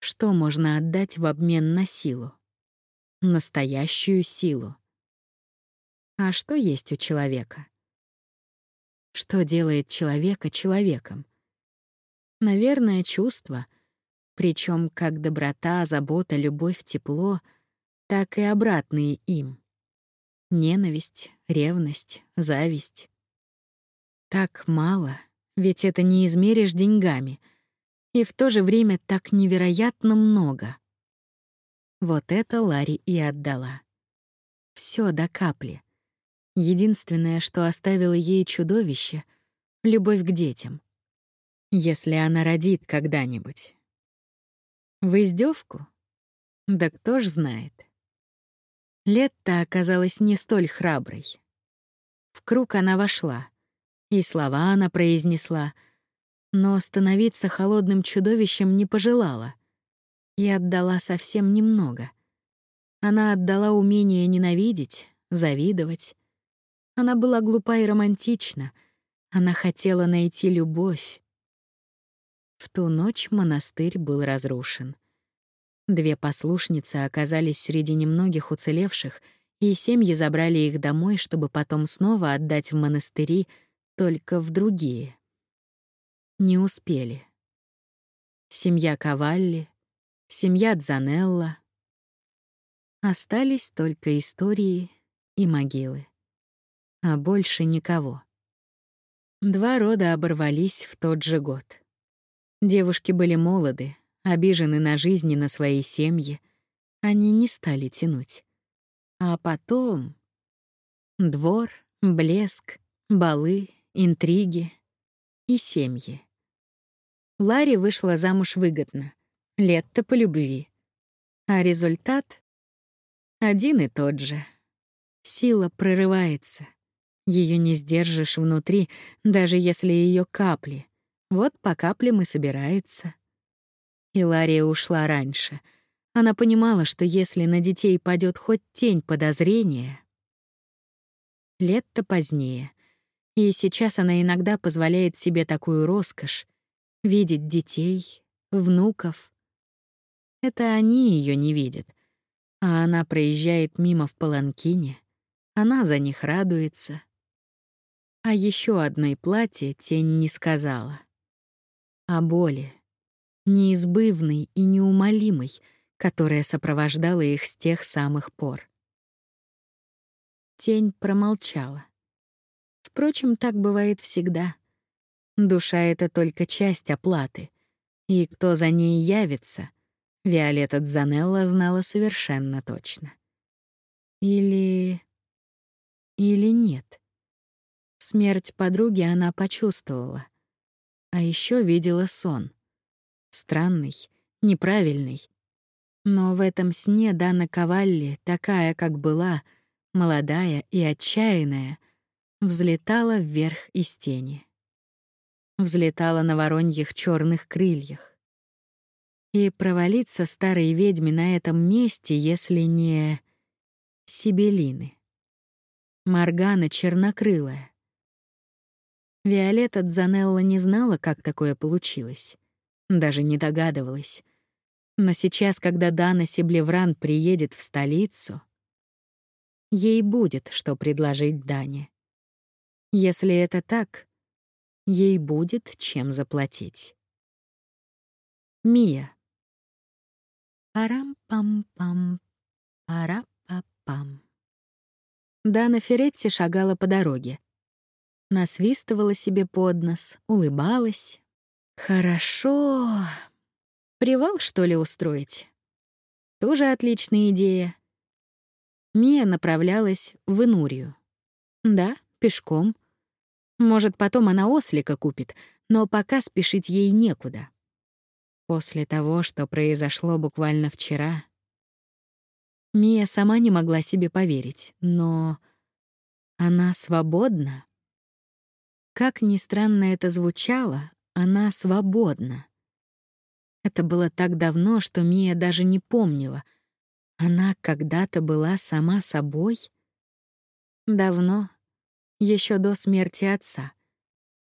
Что можно отдать в обмен на силу? Настоящую силу. А что есть у человека? Что делает человека человеком? Наверное, чувство, причем как доброта, забота, любовь, тепло, так и обратные им. Ненависть, ревность, зависть. Так мало, ведь это не измеришь деньгами, и в то же время так невероятно много. Вот это Ларри и отдала. Все до капли. Единственное, что оставило ей чудовище — любовь к детям. Если она родит когда-нибудь. В издевку? Да кто ж знает. Летта оказалась не столь храброй. В круг она вошла, и слова она произнесла, но становиться холодным чудовищем не пожелала и отдала совсем немного. Она отдала умение ненавидеть, завидовать, она была глупа и романтична. Она хотела найти любовь. В ту ночь монастырь был разрушен. Две послушницы оказались среди немногих уцелевших, и семьи забрали их домой, чтобы потом снова отдать в монастыри, только в другие. Не успели. Семья Кавалли, семья Дзанелла. Остались только истории и могилы а больше никого. Два рода оборвались в тот же год. Девушки были молоды, обижены на жизнь и на свои семьи. Они не стали тянуть. А потом... Двор, блеск, балы, интриги и семьи. Ларри вышла замуж выгодно, лет-то по любви. А результат — один и тот же. Сила прорывается. Ее не сдержишь внутри, даже если ее капли. Вот по каплям и собирается. Илария ушла раньше. Она понимала, что если на детей падет хоть тень подозрения... Лет-то позднее. И сейчас она иногда позволяет себе такую роскошь — видеть детей, внуков. Это они ее не видят. А она проезжает мимо в Паланкине. Она за них радуется. О еще одной платье тень не сказала. О боли, неизбывной и неумолимой, которая сопровождала их с тех самых пор. Тень промолчала. Впрочем, так бывает всегда. Душа — это только часть оплаты. И кто за ней явится, Виолетта Дзанелла знала совершенно точно. Или... Или нет. Смерть подруги она почувствовала. А еще видела сон. Странный, неправильный. Но в этом сне Дана Кавалли, такая, как была, молодая и отчаянная, взлетала вверх из тени. Взлетала на вороньих черных крыльях. И провалиться старой ведьме на этом месте, если не... Сибелины. Маргана чернокрылая. Виолетта Дзанелла не знала, как такое получилось. Даже не догадывалась. Но сейчас, когда Дана Сиблевран приедет в столицу, ей будет что предложить Дане. Если это так, ей будет чем заплатить. Мия. Парам-пам-пам, пара-па-пам. Дана Феретти шагала по дороге. Насвистывала себе под нос, улыбалась. «Хорошо. Привал, что ли, устроить?» Тоже отличная идея. Мия направлялась в Инурию. Да, пешком. Может, потом она ослика купит, но пока спешить ей некуда. После того, что произошло буквально вчера, Мия сама не могла себе поверить, но она свободна. Как ни странно это звучало, она свободна. Это было так давно, что Мия даже не помнила. Она когда-то была сама собой? Давно, еще до смерти отца.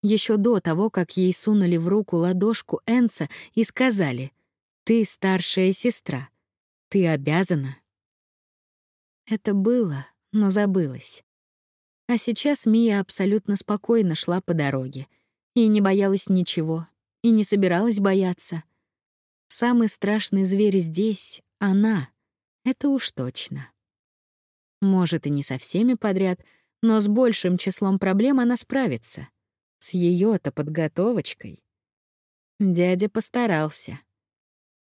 Еще до того, как ей сунули в руку ладошку Энца и сказали «Ты старшая сестра, ты обязана это было, но забылось. А сейчас Мия абсолютно спокойно шла по дороге. И не боялась ничего, и не собиралась бояться. Самый страшный зверь здесь — она. Это уж точно. Может, и не со всеми подряд, но с большим числом проблем она справится. С ее то подготовочкой. Дядя постарался.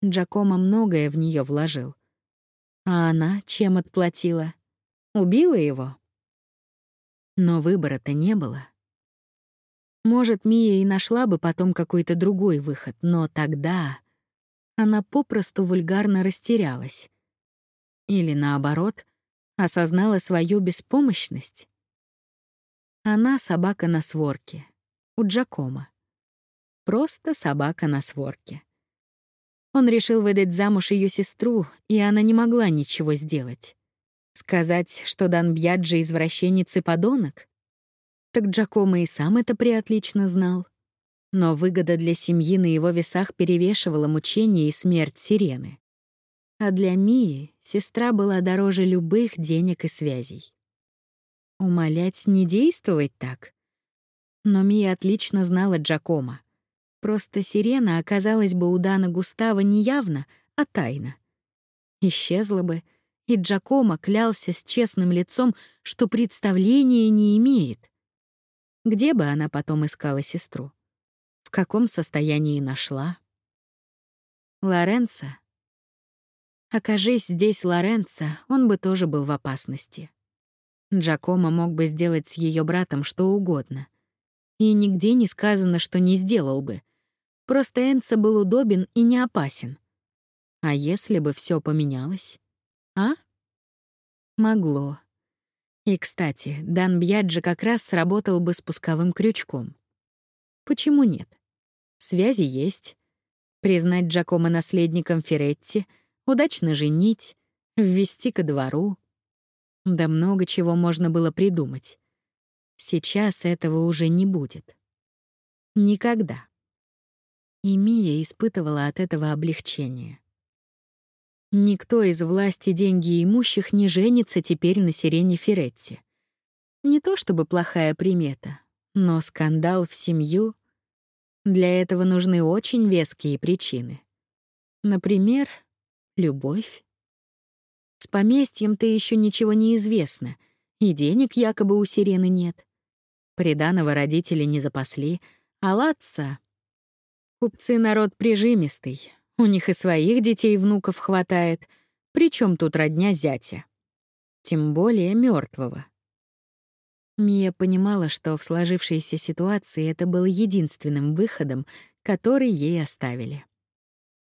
Джакомо многое в нее вложил. А она чем отплатила? Убила его? Но выбора-то не было. Может, Мия и нашла бы потом какой-то другой выход, но тогда она попросту вульгарно растерялась. Или наоборот, осознала свою беспомощность. Она собака на сворке, у Джакома. Просто собака на сворке. Он решил выдать замуж ее сестру, и она не могла ничего сделать. Сказать, что Дан Бьяджи извращенец и подонок? Так Джакомо и сам это приотлично знал. Но выгода для семьи на его весах перевешивала мучение и смерть Сирены. А для Мии сестра была дороже любых денег и связей. Умолять не действовать так. Но Мия отлично знала Джакома. Просто сирена оказалась бы у Дана Густава не явно, а тайно. Исчезла бы, и Джакомо клялся с честным лицом, что представления не имеет. Где бы она потом искала сестру? В каком состоянии нашла? Лоренцо? Окажись здесь Лоренцо, он бы тоже был в опасности. Джакомо мог бы сделать с ее братом что угодно. И нигде не сказано, что не сделал бы. Просто Энца был удобен и не опасен. А если бы все поменялось? А? Могло. И, кстати, Дан Бьяджи как раз сработал бы спусковым крючком. Почему нет? Связи есть. Признать Джакома наследником Феретти, удачно женить, ввести ко двору. Да много чего можно было придумать. Сейчас этого уже не будет. Никогда. И Мия испытывала от этого облегчение. Никто из власти деньги имущих не женится теперь на Сирене Феретти. Не то чтобы плохая примета, но скандал в семью — для этого нужны очень веские причины. Например, любовь. С поместьем-то еще ничего не известно, и денег якобы у Сирены нет. Приданого родители не запасли, а Латца Купцы народ прижимистый. У них и своих детей и внуков хватает. Причем тут родня зятя? Тем более мертвого. Мия понимала, что в сложившейся ситуации это был единственным выходом, который ей оставили.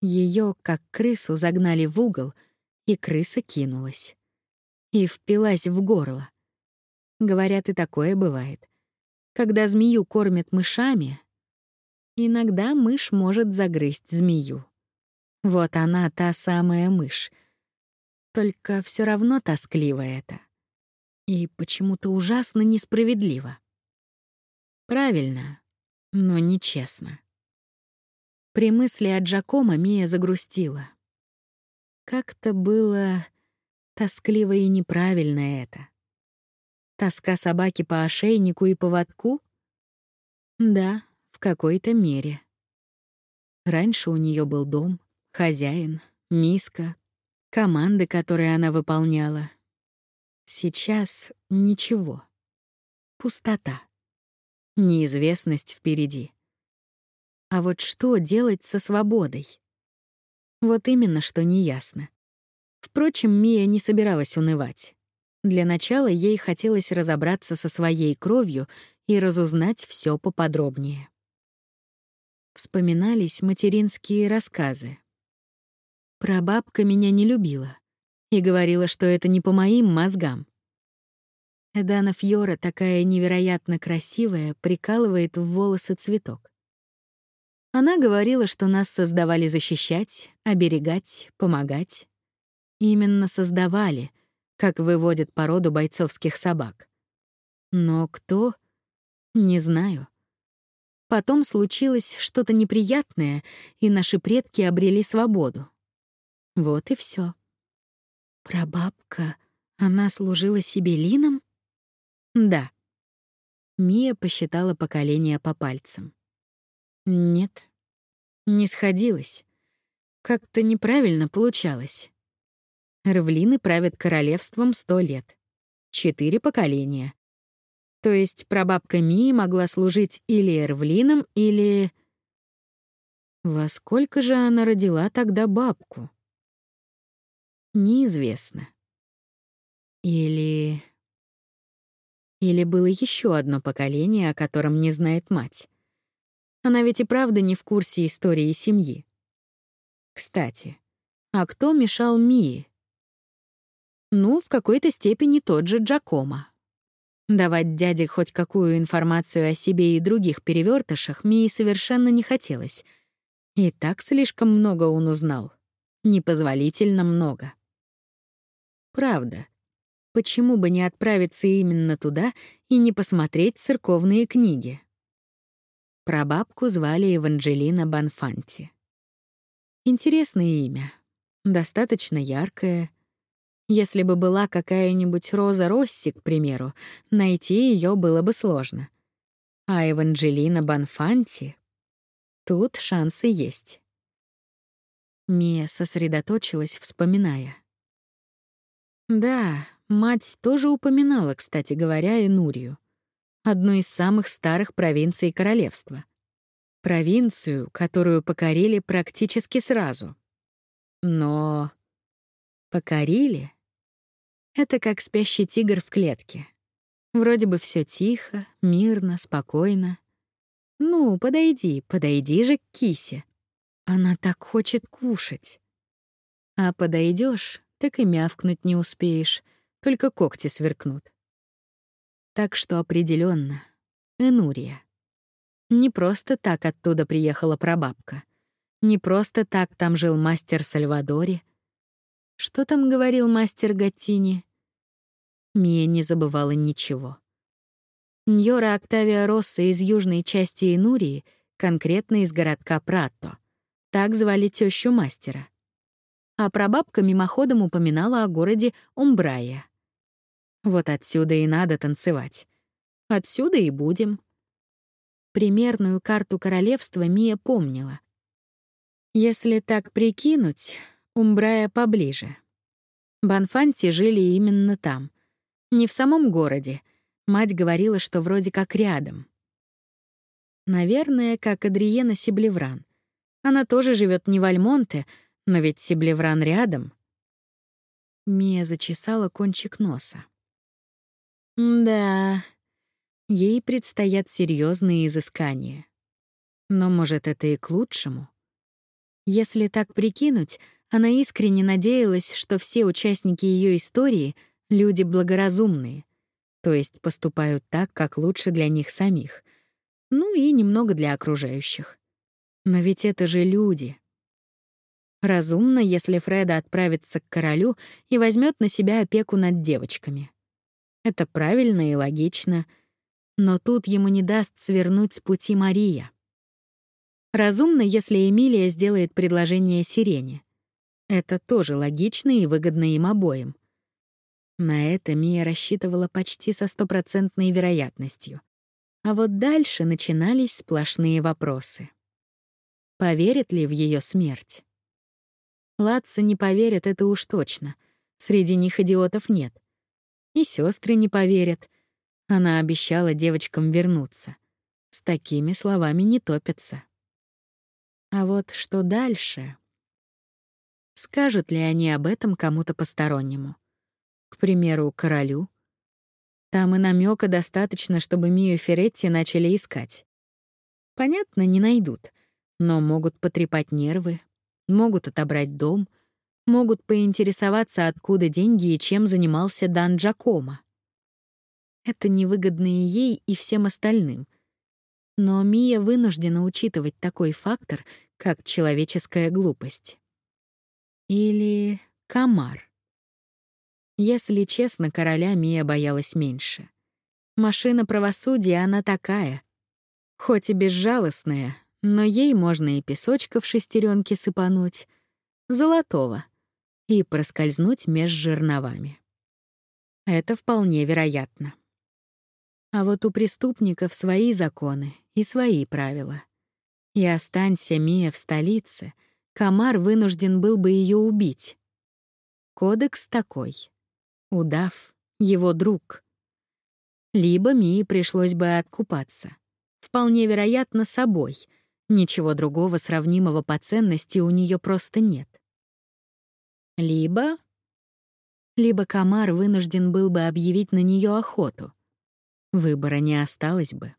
Ее, как крысу, загнали в угол, и крыса кинулась. И впилась в горло. Говорят, и такое бывает. Когда змею кормят мышами, иногда мышь может загрызть змею. Вот она, та самая мышь. Только все равно тоскливо это. И почему-то ужасно несправедливо. Правильно, но нечестно. При мысли о Джакомо Мия загрустила. Как-то было тоскливо и неправильно это. Тоска собаки по ошейнику и поводку? Да, в какой-то мере. Раньше у нее был дом, хозяин, миска, команды, которые она выполняла, Сейчас ничего. Пустота. Неизвестность впереди. А вот что делать со свободой? Вот именно что неясно. Впрочем, Мия не собиралась унывать. Для начала ей хотелось разобраться со своей кровью и разузнать все поподробнее. Вспоминались материнские рассказы. Прабабка меня не любила и говорила, что это не по моим мозгам. Эдана Фьора, такая невероятно красивая, прикалывает в волосы цветок. Она говорила, что нас создавали защищать, оберегать, помогать. Именно создавали, как выводят породу бойцовских собак. Но кто? Не знаю. Потом случилось что-то неприятное, и наши предки обрели свободу. Вот и все. Прабабка, она служила Сибелином? Да. Мия посчитала поколение по пальцам. Нет, не сходилось. Как-то неправильно получалось. Рвлины правят королевством сто лет. Четыре поколения. То есть прабабка Мии могла служить или Эрвлином, или... Во сколько же она родила тогда бабку? Неизвестно. Или... Или было еще одно поколение, о котором не знает мать. Она ведь и правда не в курсе истории семьи. Кстати, а кто мешал Мии? Ну, в какой-то степени тот же Джакомо. Давать дяде хоть какую информацию о себе и других перевертышах Мии совершенно не хотелось. И так слишком много он узнал. Непозволительно много. Правда. Почему бы не отправиться именно туда и не посмотреть церковные книги? Прабабку звали Эванжелина Банфанти. Интересное имя. Достаточно яркое. Если бы была какая-нибудь Роза Росси, к примеру, найти ее было бы сложно. А Эванжелина Банфанти — тут шансы есть. Мия сосредоточилась, вспоминая. Да, мать тоже упоминала, кстати говоря, Энурию, одну из самых старых провинций королевства. Провинцию, которую покорили практически сразу. Но покорили? Это как спящий тигр в клетке. Вроде бы все тихо, мирно, спокойно. Ну, подойди, подойди же к кисе. Она так хочет кушать. А подойдешь, так и мявкнуть не успеешь, только когти сверкнут. Так что определенно, Энурия. Не просто так оттуда приехала прабабка. Не просто так там жил мастер Сальвадори. Что там говорил мастер Гаттини? Мия не забывала ничего. Ньора Октавия Росса из южной части Энурии, конкретно из городка Пратто. Так звали тещу мастера а прабабка мимоходом упоминала о городе Умбрая. Вот отсюда и надо танцевать. Отсюда и будем. Примерную карту королевства Мия помнила. Если так прикинуть, Умбрая поближе. Банфанти жили именно там. Не в самом городе. Мать говорила, что вроде как рядом. Наверное, как Адриена Сиблевран. Она тоже живет не в Альмонте, но ведь Сиблевран рядом. Мия зачесала кончик носа. Да, Ей предстоят серьезные изыскания. Но, может, это и к лучшему? Если так прикинуть, она искренне надеялась, что все участники ее истории — люди благоразумные, то есть поступают так, как лучше для них самих, ну и немного для окружающих. Но ведь это же люди. Разумно, если Фреда отправится к королю и возьмет на себя опеку над девочками. Это правильно и логично — но тут ему не даст свернуть с пути Мария. Разумно, если Эмилия сделает предложение Сирене. Это тоже логично и выгодно им обоим. На это Мия рассчитывала почти со стопроцентной вероятностью. А вот дальше начинались сплошные вопросы. Поверит ли в ее смерть? Ладца не поверят, это уж точно. Среди них идиотов нет. И сестры не поверят — она обещала девочкам вернуться. С такими словами не топятся. А вот что дальше? Скажут ли они об этом кому-то постороннему? К примеру, королю? Там и намека достаточно, чтобы Мию Феретти начали искать. Понятно, не найдут, но могут потрепать нервы, могут отобрать дом, могут поинтересоваться, откуда деньги и чем занимался Дан Джакомо. Это невыгодно и ей, и всем остальным. Но Мия вынуждена учитывать такой фактор, как человеческая глупость. Или комар. Если честно, короля Мия боялась меньше. Машина правосудия она такая. Хоть и безжалостная, но ей можно и песочка в шестеренке сыпануть, золотого, и проскользнуть меж жерновами. Это вполне вероятно. А вот у преступников свои законы и свои правила. И останься Мия в столице, Комар вынужден был бы ее убить. Кодекс такой. Удав — его друг. Либо Мии пришлось бы откупаться. Вполне вероятно, собой. Ничего другого сравнимого по ценности у нее просто нет. Либо... Либо Комар вынужден был бы объявить на нее охоту — Выбора не осталось бы.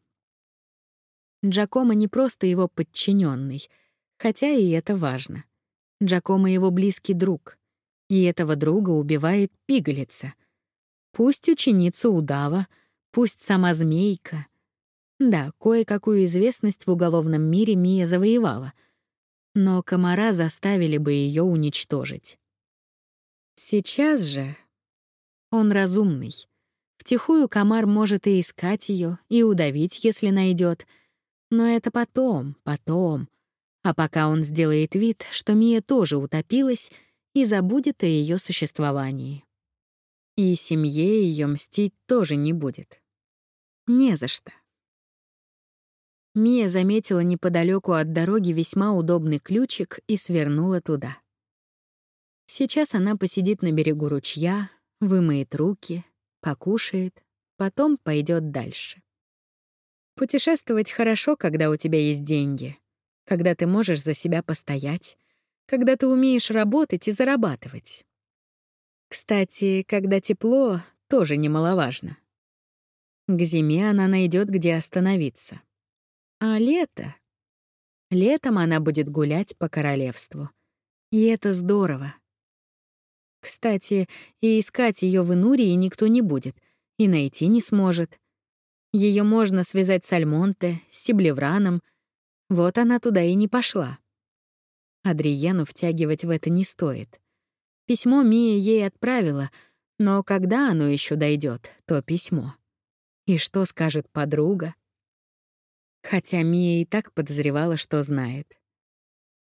Джакомо не просто его подчиненный, хотя и это важно. Джакомо его близкий друг, и этого друга убивает пигалица. Пусть ученица удава, пусть сама змейка. Да, кое-какую известность в уголовном мире Мия завоевала, но комара заставили бы ее уничтожить. Сейчас же он разумный. Втихую комар может и искать ее, и удавить, если найдет. Но это потом, потом. А пока он сделает вид, что Мия тоже утопилась и забудет о ее существовании. И семье ее мстить тоже не будет. Не за что. Мия заметила неподалеку от дороги весьма удобный ключик и свернула туда. Сейчас она посидит на берегу ручья, вымоет руки, покушает, потом пойдет дальше. Путешествовать хорошо, когда у тебя есть деньги, когда ты можешь за себя постоять, когда ты умеешь работать и зарабатывать. Кстати, когда тепло, тоже немаловажно. К зиме она найдет, где остановиться. А лето? Летом она будет гулять по королевству. И это здорово. Кстати, и искать ее в Инурии никто не будет, и найти не сможет. Ее можно связать с Альмонте, с Сиблевраном. Вот она туда и не пошла. Адриену втягивать в это не стоит. Письмо Мия ей отправила, но когда оно еще дойдет, то письмо. И что скажет подруга? Хотя Мия и так подозревала, что знает.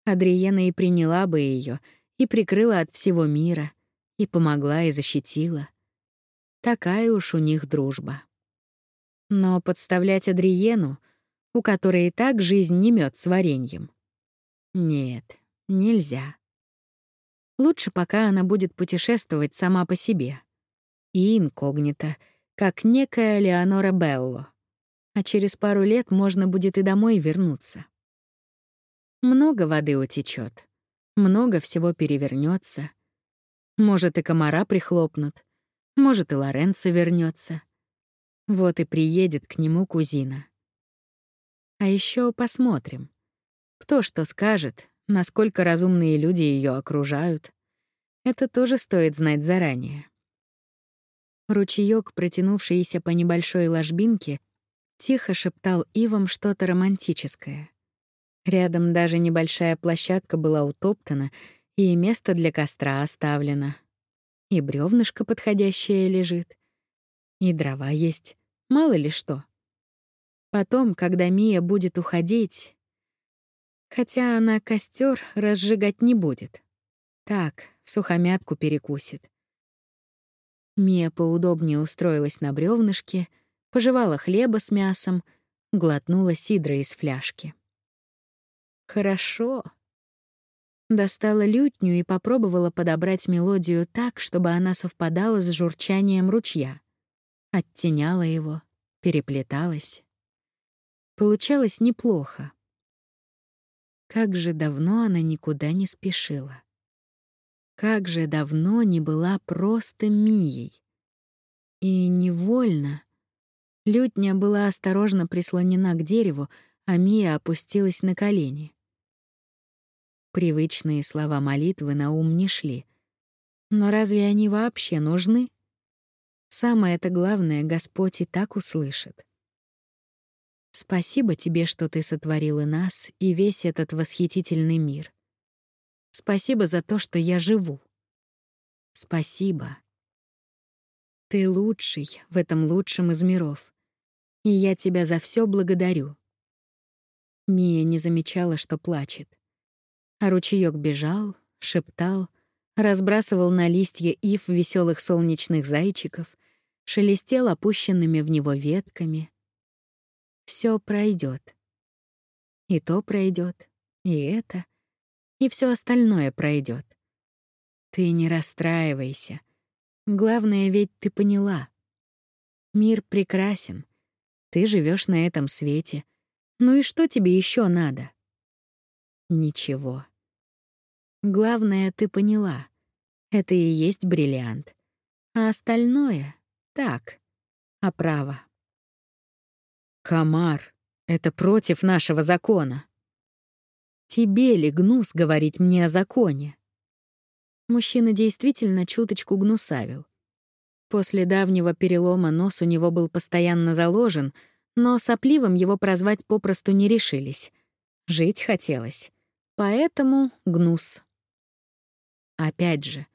Адриена и приняла бы ее, и прикрыла от всего мира — и помогла, и защитила. Такая уж у них дружба. Но подставлять Адриену, у которой и так жизнь не мёд с вареньем. Нет, нельзя. Лучше пока она будет путешествовать сама по себе. И инкогнито, как некая Леонора Белло. А через пару лет можно будет и домой вернуться. Много воды утечет, много всего перевернется, может, и комара прихлопнут. Может, и Лоренцо вернется. Вот и приедет к нему кузина. А еще посмотрим. Кто что скажет, насколько разумные люди ее окружают. Это тоже стоит знать заранее. Ручеёк, протянувшийся по небольшой ложбинке, тихо шептал ивам что-то романтическое. Рядом даже небольшая площадка была утоптана, и место для костра оставлено. И бревнышко подходящее лежит. И дрова есть. Мало ли что. Потом, когда Мия будет уходить... Хотя она костер разжигать не будет. Так, в сухомятку перекусит. Мия поудобнее устроилась на бревнышке, пожевала хлеба с мясом, глотнула сидра из фляжки. Хорошо. Достала лютню и попробовала подобрать мелодию так, чтобы она совпадала с журчанием ручья. Оттеняла его, переплеталась. Получалось неплохо. Как же давно она никуда не спешила. Как же давно не была просто Мией. И невольно. Лютня была осторожно прислонена к дереву, а Мия опустилась на колени. Привычные слова молитвы на ум не шли. Но разве они вообще нужны? Самое-то главное Господь и так услышит. Спасибо тебе, что ты сотворил и нас, и весь этот восхитительный мир. Спасибо за то, что я живу. Спасибо. Ты лучший в этом лучшем из миров. И я тебя за все благодарю. Мия не замечала, что плачет. А ручеёк бежал, шептал, разбрасывал на листья ив веселых солнечных зайчиков, шелестел опущенными в него ветками. Все пройдет. И то пройдет, и это, и все остальное пройдет. Ты не расстраивайся. Главное, ведь ты поняла. Мир прекрасен. Ты живешь на этом свете. Ну и что тебе еще надо? Ничего. Главное, ты поняла. Это и есть бриллиант. А остальное — так, оправа. Комар — это против нашего закона. Тебе ли, гнус, говорить мне о законе? Мужчина действительно чуточку гнусавил. После давнего перелома нос у него был постоянно заложен, но сопливым его прозвать попросту не решились. Жить хотелось. Поэтому гнус. Опять же,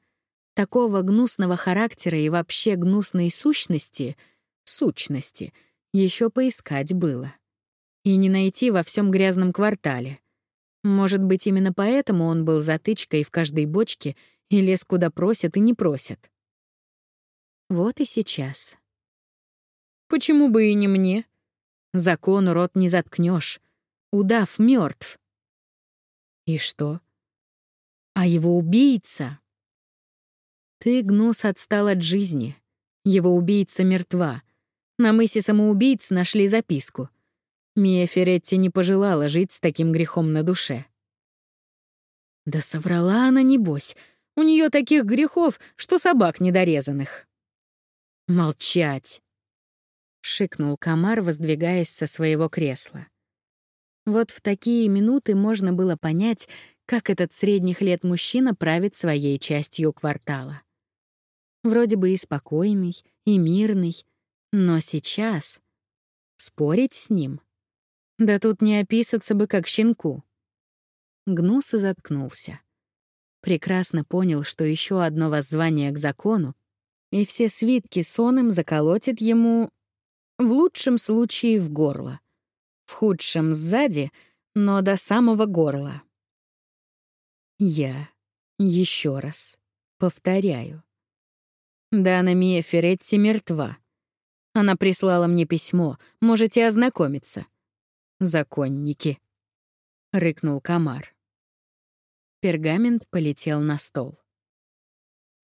такого гнусного характера и вообще гнусной сущности, сущности, еще поискать было. И не найти во всем грязном квартале. Может быть, именно поэтому он был затычкой в каждой бочке и лез куда просят и не просят. Вот и сейчас. Почему бы и не мне? Закону рот не заткнешь. Удав мертв. И что? А его убийца? Ты, Гнус, отстал от жизни. Его убийца мертва. На мысе самоубийц нашли записку. Мия Феретти не пожелала жить с таким грехом на душе. Да соврала она, небось. У нее таких грехов, что собак недорезанных. Молчать! Шикнул комар, воздвигаясь со своего кресла. Вот в такие минуты можно было понять, как этот средних лет мужчина правит своей частью квартала. Вроде бы и спокойный, и мирный, но сейчас спорить с ним? Да тут не описаться бы как щенку. Гнус и заткнулся. Прекрасно понял, что еще одно воззвание к закону, и все свитки соном заколотит ему, в лучшем случае, в горло, в худшем — сзади, но до самого горла. Я еще раз повторяю. Дана Мия Феретти мертва. Она прислала мне письмо, можете ознакомиться. Законники. Рыкнул комар. Пергамент полетел на стол.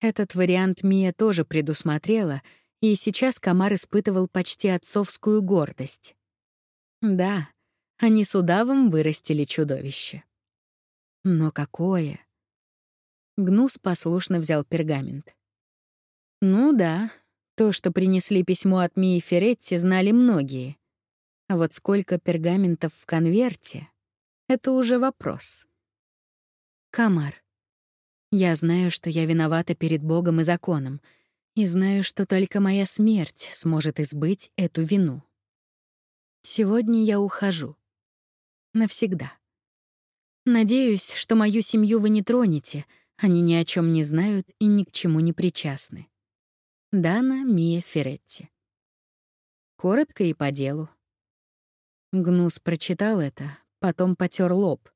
Этот вариант Мия тоже предусмотрела, и сейчас комар испытывал почти отцовскую гордость. Да, они с удавом вырастили чудовище. Но какое? Гнус послушно взял пергамент. Ну да, То, что принесли письмо от Мии Феретти, знали многие. А вот сколько пергаментов в конверте — это уже вопрос. Камар. Я знаю, что я виновата перед Богом и законом, и знаю, что только моя смерть сможет избыть эту вину. Сегодня я ухожу. Навсегда. Надеюсь, что мою семью вы не тронете, они ни о чем не знают и ни к чему не причастны. Дана Мия Феретти. Коротко и по делу. Гнус прочитал это, потом потер лоб.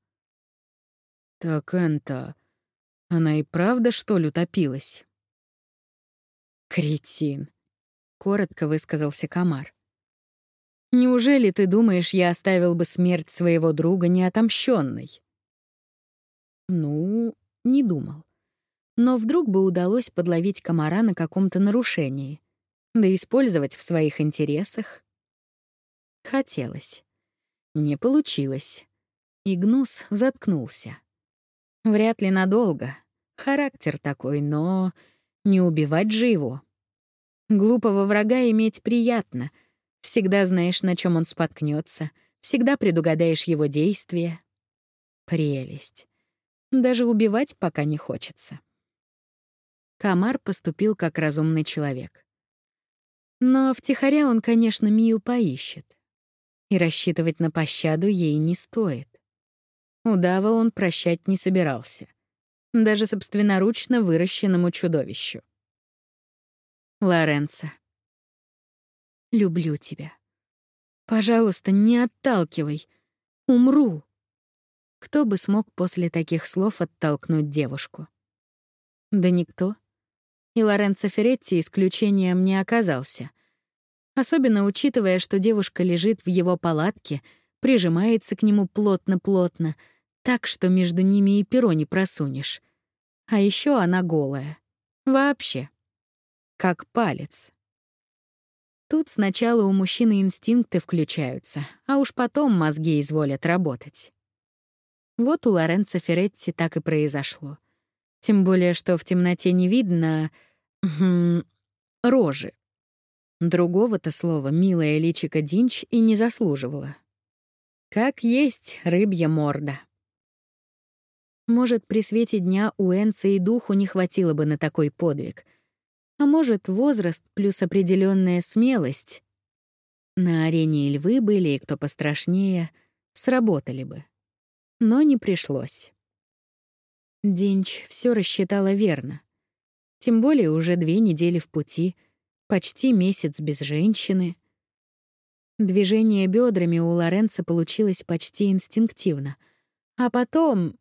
«Так Энта, она и правда, что ли, утопилась?»
«Кретин», — коротко высказался Комар. «Неужели ты думаешь, я оставил бы смерть своего друга неотомщенной?» Ну, не думал. Но вдруг бы удалось подловить комара на каком-то нарушении, да использовать в своих интересах. Хотелось. Не получилось. Игнус заткнулся. Вряд ли надолго. Характер такой, но не убивать же его. Глупого врага иметь приятно. Всегда знаешь, на чем он споткнется, всегда предугадаешь его действия. Прелесть. Даже убивать пока не хочется. Камар поступил как разумный человек. Но втихаря он, конечно, Мию поищет. И рассчитывать на пощаду ей не стоит. Удава он прощать не собирался. Даже собственноручно выращенному чудовищу. Лоренцо. Люблю тебя. Пожалуйста, не отталкивай. Умру. Кто бы смог после таких слов оттолкнуть девушку? Да никто. И Лоренцо Феретти исключением не оказался. Особенно учитывая, что девушка лежит в его палатке, прижимается к нему плотно-плотно, так, что между ними и перо не просунешь. А еще она голая. Вообще как палец. Тут сначала у мужчины инстинкты включаются, а уж потом мозги изволят работать. Вот у Лоренцо Феретти так и произошло. Тем более, что в темноте не видно... Хм, рожи. Другого-то слова милая личика Динч и не заслуживала. Как есть рыбья морда. Может, при свете дня у Энца и духу не хватило бы на такой подвиг — а может, возраст плюс определенная смелость. На арене и львы были, и кто пострашнее, сработали бы. Но не пришлось. Динч все рассчитала верно. Тем более уже две недели в пути, почти месяц без женщины. Движение бедрами у Лоренца получилось почти инстинктивно. А потом...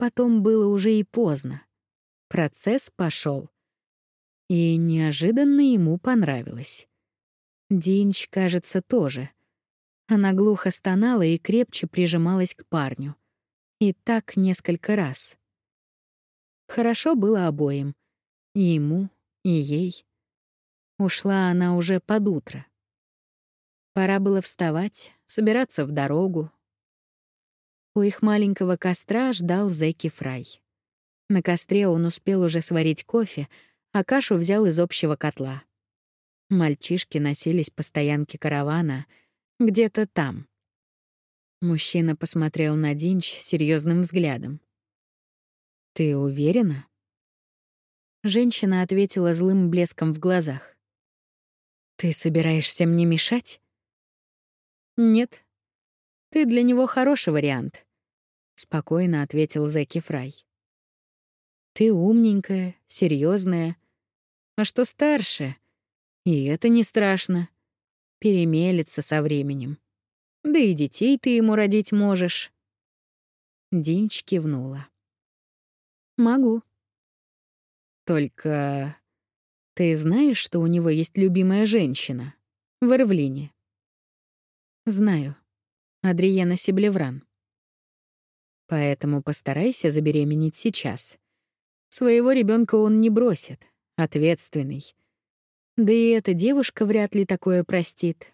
Потом было уже и поздно. Процесс пошел. И неожиданно ему понравилось. Динч, кажется, тоже. Она глухо стонала и крепче прижималась к парню. И так несколько раз. Хорошо было обоим. И ему, и ей. Ушла она уже под утро. Пора было вставать, собираться в дорогу. У их маленького костра ждал Зеки Фрай. На костре он успел уже сварить кофе, а кашу взял из общего котла. Мальчишки носились по стоянке каравана, где-то там. Мужчина посмотрел на Динч серьезным взглядом. «Ты уверена?» Женщина ответила злым блеском в глазах. «Ты собираешься мне мешать?» «Нет. Ты для него хороший вариант», — спокойно ответил Зеки Фрай. «Ты умненькая, серьезная, а что старше? И это не страшно. Перемелется со временем. Да и детей ты ему родить можешь. Динч кивнула. Могу. Только ты знаешь, что у него есть любимая женщина? В Эрвлине. Знаю. Адриена Сиблевран. Поэтому постарайся забеременеть сейчас. Своего ребенка он не бросит ответственный. Да и эта девушка вряд ли такое простит.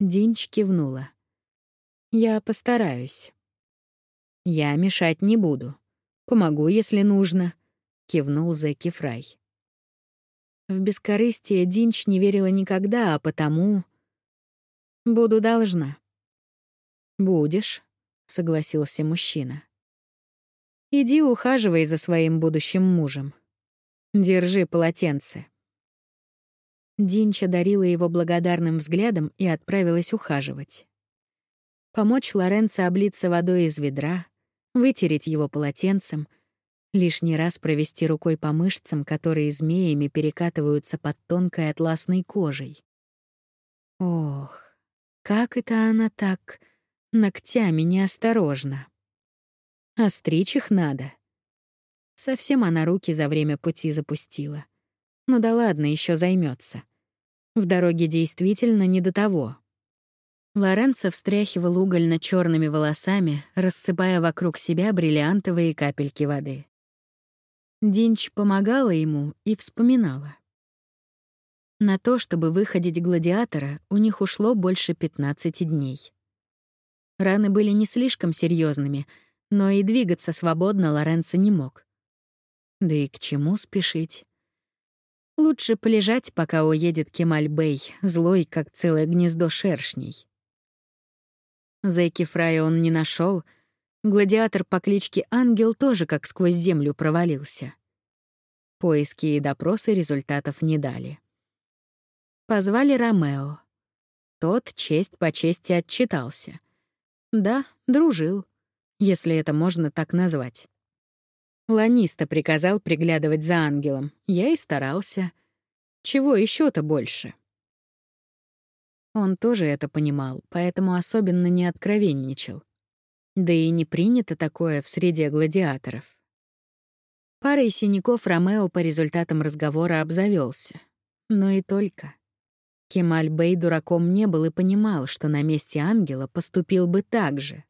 Динч кивнула. «Я постараюсь». «Я мешать не буду. Помогу, если нужно», — кивнул Зеки Фрай. В бескорыстие Динч не верила никогда, а потому... «Буду должна». «Будешь», — согласился мужчина. «Иди ухаживай за своим будущим мужем. Держи полотенце». Динча дарила его благодарным взглядом и отправилась ухаживать. Помочь Лоренцо облиться водой из ведра, вытереть его полотенцем, лишний раз провести рукой по мышцам, которые змеями перекатываются под тонкой атласной кожей. Ох, как это она так ногтями неосторожно. Остричь их надо. Совсем она руки за время пути запустила. Ну да ладно, еще займется. В дороге действительно не до того. Лоренцо встряхивал угольно черными волосами, рассыпая вокруг себя бриллиантовые капельки воды. Динч помогала ему и вспоминала. На то, чтобы выходить гладиатора, у них ушло больше 15 дней. Раны были не слишком серьезными, но и двигаться свободно Лоренцо не мог. Да и к чему спешить? Лучше полежать, пока уедет Кемаль-Бэй, злой, как целое гнездо шершней. Зайки Фрая он не нашел, Гладиатор по кличке Ангел тоже как сквозь землю провалился. Поиски и допросы результатов не дали. Позвали Ромео. Тот честь по чести отчитался. Да, дружил, если это можно так назвать. Ланиста приказал приглядывать за ангелом. Я и старался. Чего еще то больше? Он тоже это понимал, поэтому особенно не откровенничал. Да и не принято такое в среде гладиаторов. Парой синяков Ромео по результатам разговора обзавелся, Но и только. Кемаль Бэй дураком не был и понимал, что на месте ангела поступил бы так же.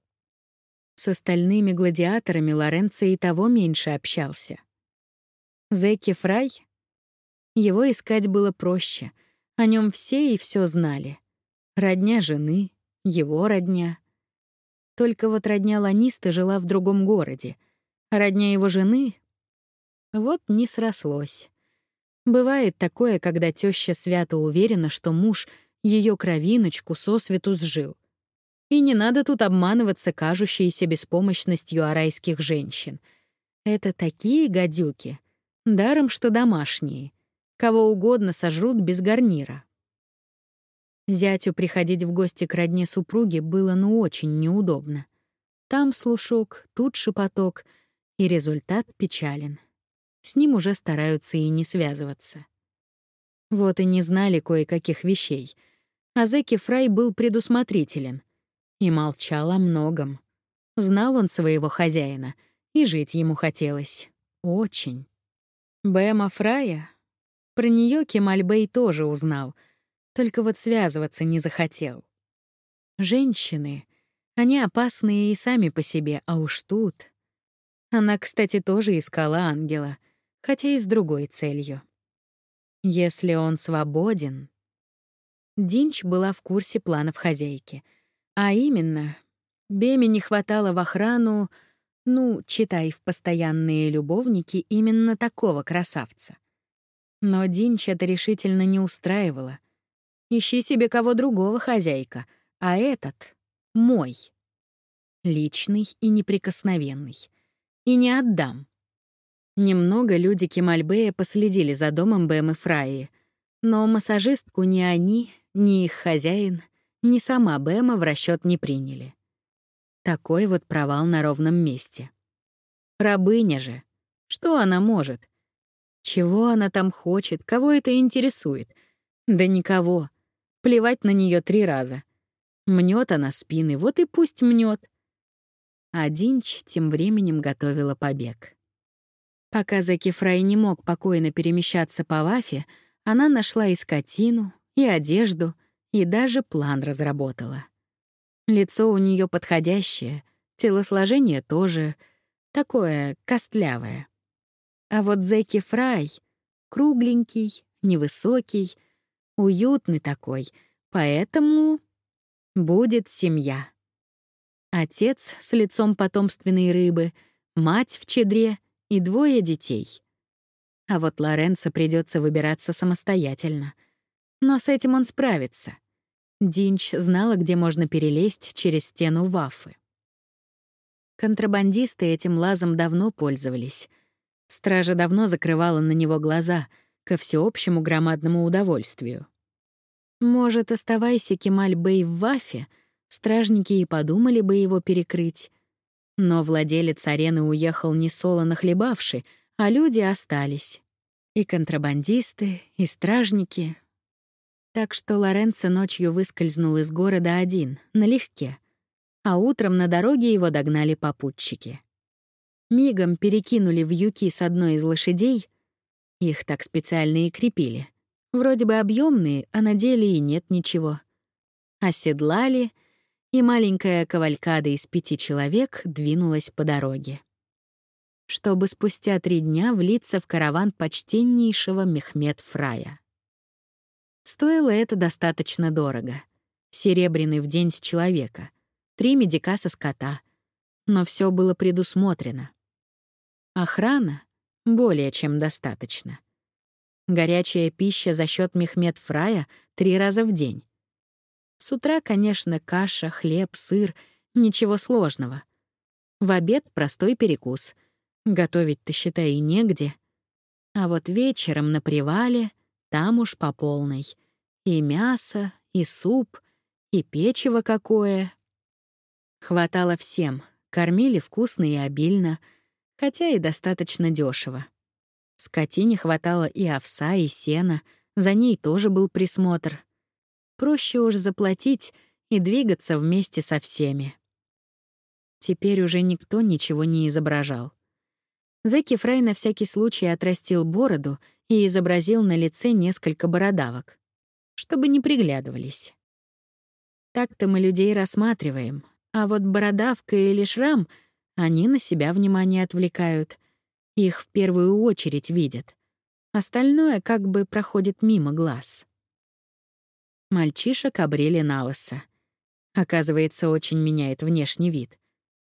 С остальными гладиаторами Лоренцо и того меньше общался. Зеки Фрай? Его искать было проще. О нем все и все знали. Родня жены, его родня — только вот родня Ланиста жила в другом городе. Родня его жены... Вот не срослось. Бывает такое, когда теща свято уверена, что муж ее кровиночку сосвету сжил. И не надо тут обманываться кажущейся беспомощностью арайских женщин. Это такие гадюки. Даром, что домашние. Кого угодно сожрут без гарнира. Зятю приходить в гости к родне супруги было ну очень неудобно. Там слушок, тут шепоток, и результат печален. С ним уже стараются и не связываться. Вот и не знали кое-каких вещей. А Зеки Фрай был предусмотрителен и молчал о многом. Знал он своего хозяина, и жить ему хотелось. Очень. Бэма Фрая? Про нее Кемальбей тоже узнал — только вот связываться не захотел. Женщины, они опасные и сами по себе, а уж тут... Она, кстати, тоже искала ангела, хотя и с другой целью. Если он свободен... Динч была в курсе планов хозяйки. А именно, Беме не хватало в охрану, ну, читай, в постоянные любовники именно такого красавца. Но Динч это решительно не устраивало. Ищи себе кого другого, хозяйка, а этот — мой. Личный и неприкосновенный. И не отдам. Немного люди Кемальбея последили за домом Бэм и Фраи, но массажистку ни они, ни их хозяин, ни сама Бэма в расчет не приняли. Такой вот провал на ровном месте. Рабыня же. Что она может? Чего она там хочет? Кого это интересует? Да никого. Плевать на нее три раза. Мнет она спины, вот и пусть мнет. А Динч тем временем готовила побег. Пока Заки Фрай не мог покойно перемещаться по Вафе, она нашла и скотину, и одежду, и даже план разработала. Лицо у нее подходящее, телосложение тоже такое костлявое. А вот Зеки Фрай — кругленький, невысокий, Уютный такой, поэтому будет семья. Отец с лицом потомственной рыбы, мать в чедре и двое детей. А вот Лоренцо придется выбираться самостоятельно. Но с этим он справится. Динч знала, где можно перелезть через стену Вафы. Контрабандисты этим лазом давно пользовались. Стража давно закрывала на него глаза, ко всеобщему громадному удовольствию. Может, оставайся Кемаль-Бэй в Вафе, стражники и подумали бы его перекрыть. Но владелец арены уехал не солоно хлебавший, а люди остались. И контрабандисты, и стражники. Так что Лоренцо ночью выскользнул из города один, налегке. А утром на дороге его догнали попутчики. Мигом перекинули в юки с одной из лошадей. Их так специально и крепили. Вроде бы объемные, а на деле и нет ничего. Оседлали, и маленькая кавалькада из пяти человек двинулась по дороге. Чтобы спустя три дня влиться в караван почтеннейшего Мехмед Фрая. Стоило это достаточно дорого. Серебряный в день с человека, три медика со скота. Но все было предусмотрено. Охрана более чем достаточно. Горячая пища за счет Мехмед Фрая три раза в день. С утра, конечно, каша, хлеб, сыр, ничего сложного. В обед простой перекус. Готовить-то, считай, и негде. А вот вечером на привале там уж по полной. И мясо, и суп, и печево какое. Хватало всем, кормили вкусно и обильно — хотя и достаточно дешево. Скотине хватало и овса, и сена, за ней тоже был присмотр. Проще уж заплатить и двигаться вместе со всеми. Теперь уже никто ничего не изображал. Зэки Фрей на всякий случай отрастил бороду и изобразил на лице несколько бородавок, чтобы не приглядывались. Так-то мы людей рассматриваем, а вот бородавка или шрам — они на себя внимание отвлекают. Их в первую очередь видят. Остальное как бы проходит мимо глаз. Мальчишек обрели на лысо. Оказывается, очень меняет внешний вид.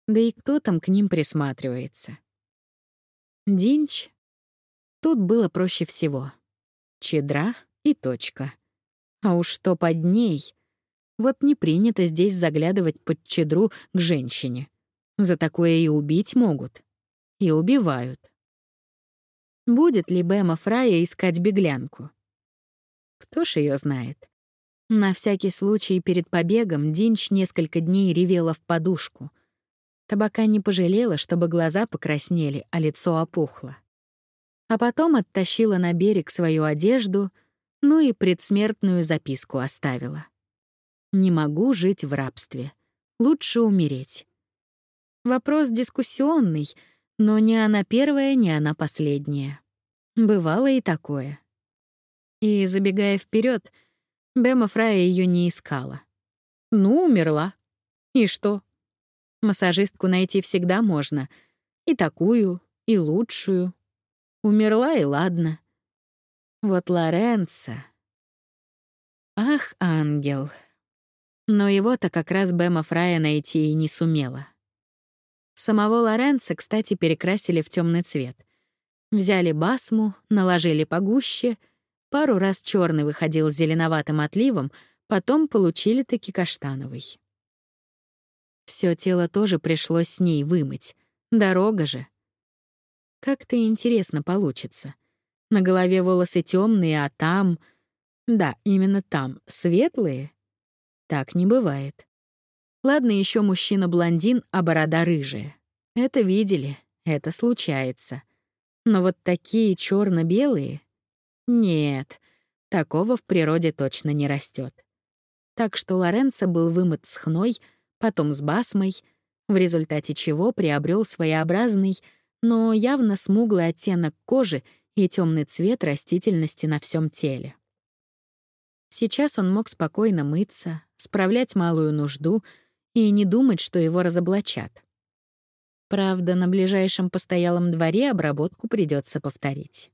Да и кто там к ним присматривается? Динч. Тут было проще всего. Чедра и точка. А уж что под ней? Вот не принято здесь заглядывать под чедру к женщине. За такое и убить могут. И убивают. Будет ли Бэма Фрая искать беглянку? Кто ж ее знает? На всякий случай перед побегом Динч несколько дней ревела в подушку. Табака не пожалела, чтобы глаза покраснели, а лицо опухло. А потом оттащила на берег свою одежду, ну и предсмертную записку оставила. «Не могу жить в рабстве. Лучше умереть. Вопрос дискуссионный, но ни она первая, ни она последняя. Бывало и такое. И, забегая вперед, Бема Фрая ее не искала. Ну, умерла. И что? Массажистку найти всегда можно. И такую, и лучшую. Умерла, и ладно. Вот Лоренцо... Ах, ангел. Но его-то как раз Бема Фрая найти и не сумела. Самого Лоренца, кстати, перекрасили в темный цвет. Взяли басму, наложили погуще, пару раз черный выходил зеленоватым отливом, потом получили таки каштановый. Все тело тоже пришлось с ней вымыть. Дорога же. Как-то интересно получится. На голове волосы темные, а там... Да, именно там, светлые. Так не бывает. Ладно, еще мужчина-блондин, а борода рыжая. Это видели, это случается. Но вот такие черно белые Нет, такого в природе точно не растет. Так что Лоренцо был вымыт с хной, потом с басмой, в результате чего приобрел своеобразный, но явно смуглый оттенок кожи и темный цвет растительности на всем теле. Сейчас он мог спокойно мыться, справлять малую нужду — и не думать, что его разоблачат. Правда, на ближайшем постоялом дворе обработку придется повторить.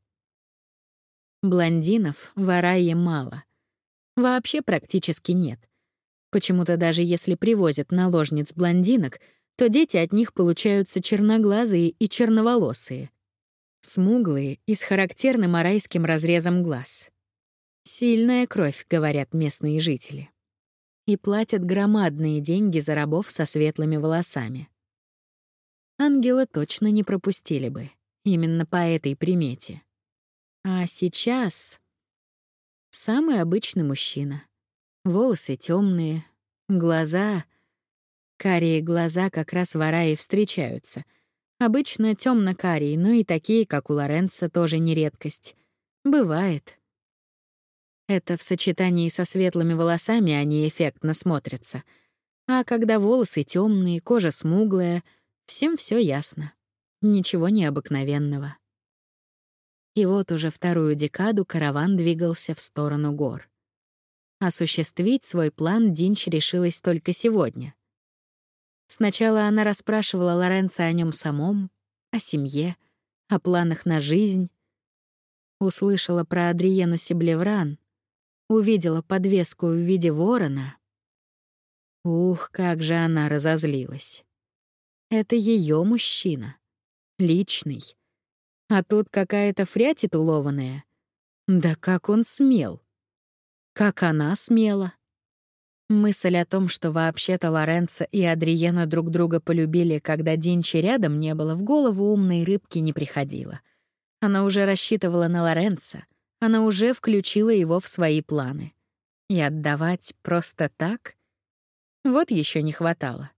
Блондинов в Арае мало. Вообще практически нет. Почему-то даже если привозят наложниц-блондинок, то дети от них получаются черноглазые и черноволосые. Смуглые и с характерным арайским разрезом глаз. Сильная кровь, говорят местные жители. И платят громадные деньги за рабов со светлыми волосами. Ангела точно не пропустили бы, именно по этой примете. А сейчас самый обычный мужчина. Волосы темные, глаза... Карие глаза как раз в Арае встречаются — Обычно темно-карие, но и такие, как у Лоренца, тоже не редкость. Бывает. Это в сочетании со светлыми волосами они эффектно смотрятся. А когда волосы темные, кожа смуглая, всем все ясно. Ничего необыкновенного. И вот уже вторую декаду караван двигался в сторону гор. Осуществить свой план Динч решилась только сегодня — Сначала она расспрашивала Лоренца о нем самом, о семье, о планах на жизнь. Услышала про Адриену Сиблевран, увидела подвеску в виде ворона. Ух, как же она разозлилась. Это ее мужчина. Личный. А тут какая-то фря титулованная. Да как он смел? Как она смела? Мысль о том, что вообще-то Лоренцо и Адриена друг друга полюбили, когда Динчи рядом не было, в голову умной рыбки не приходила. Она уже рассчитывала на Лоренцо, она уже включила его в свои планы. И отдавать просто так? Вот еще не хватало.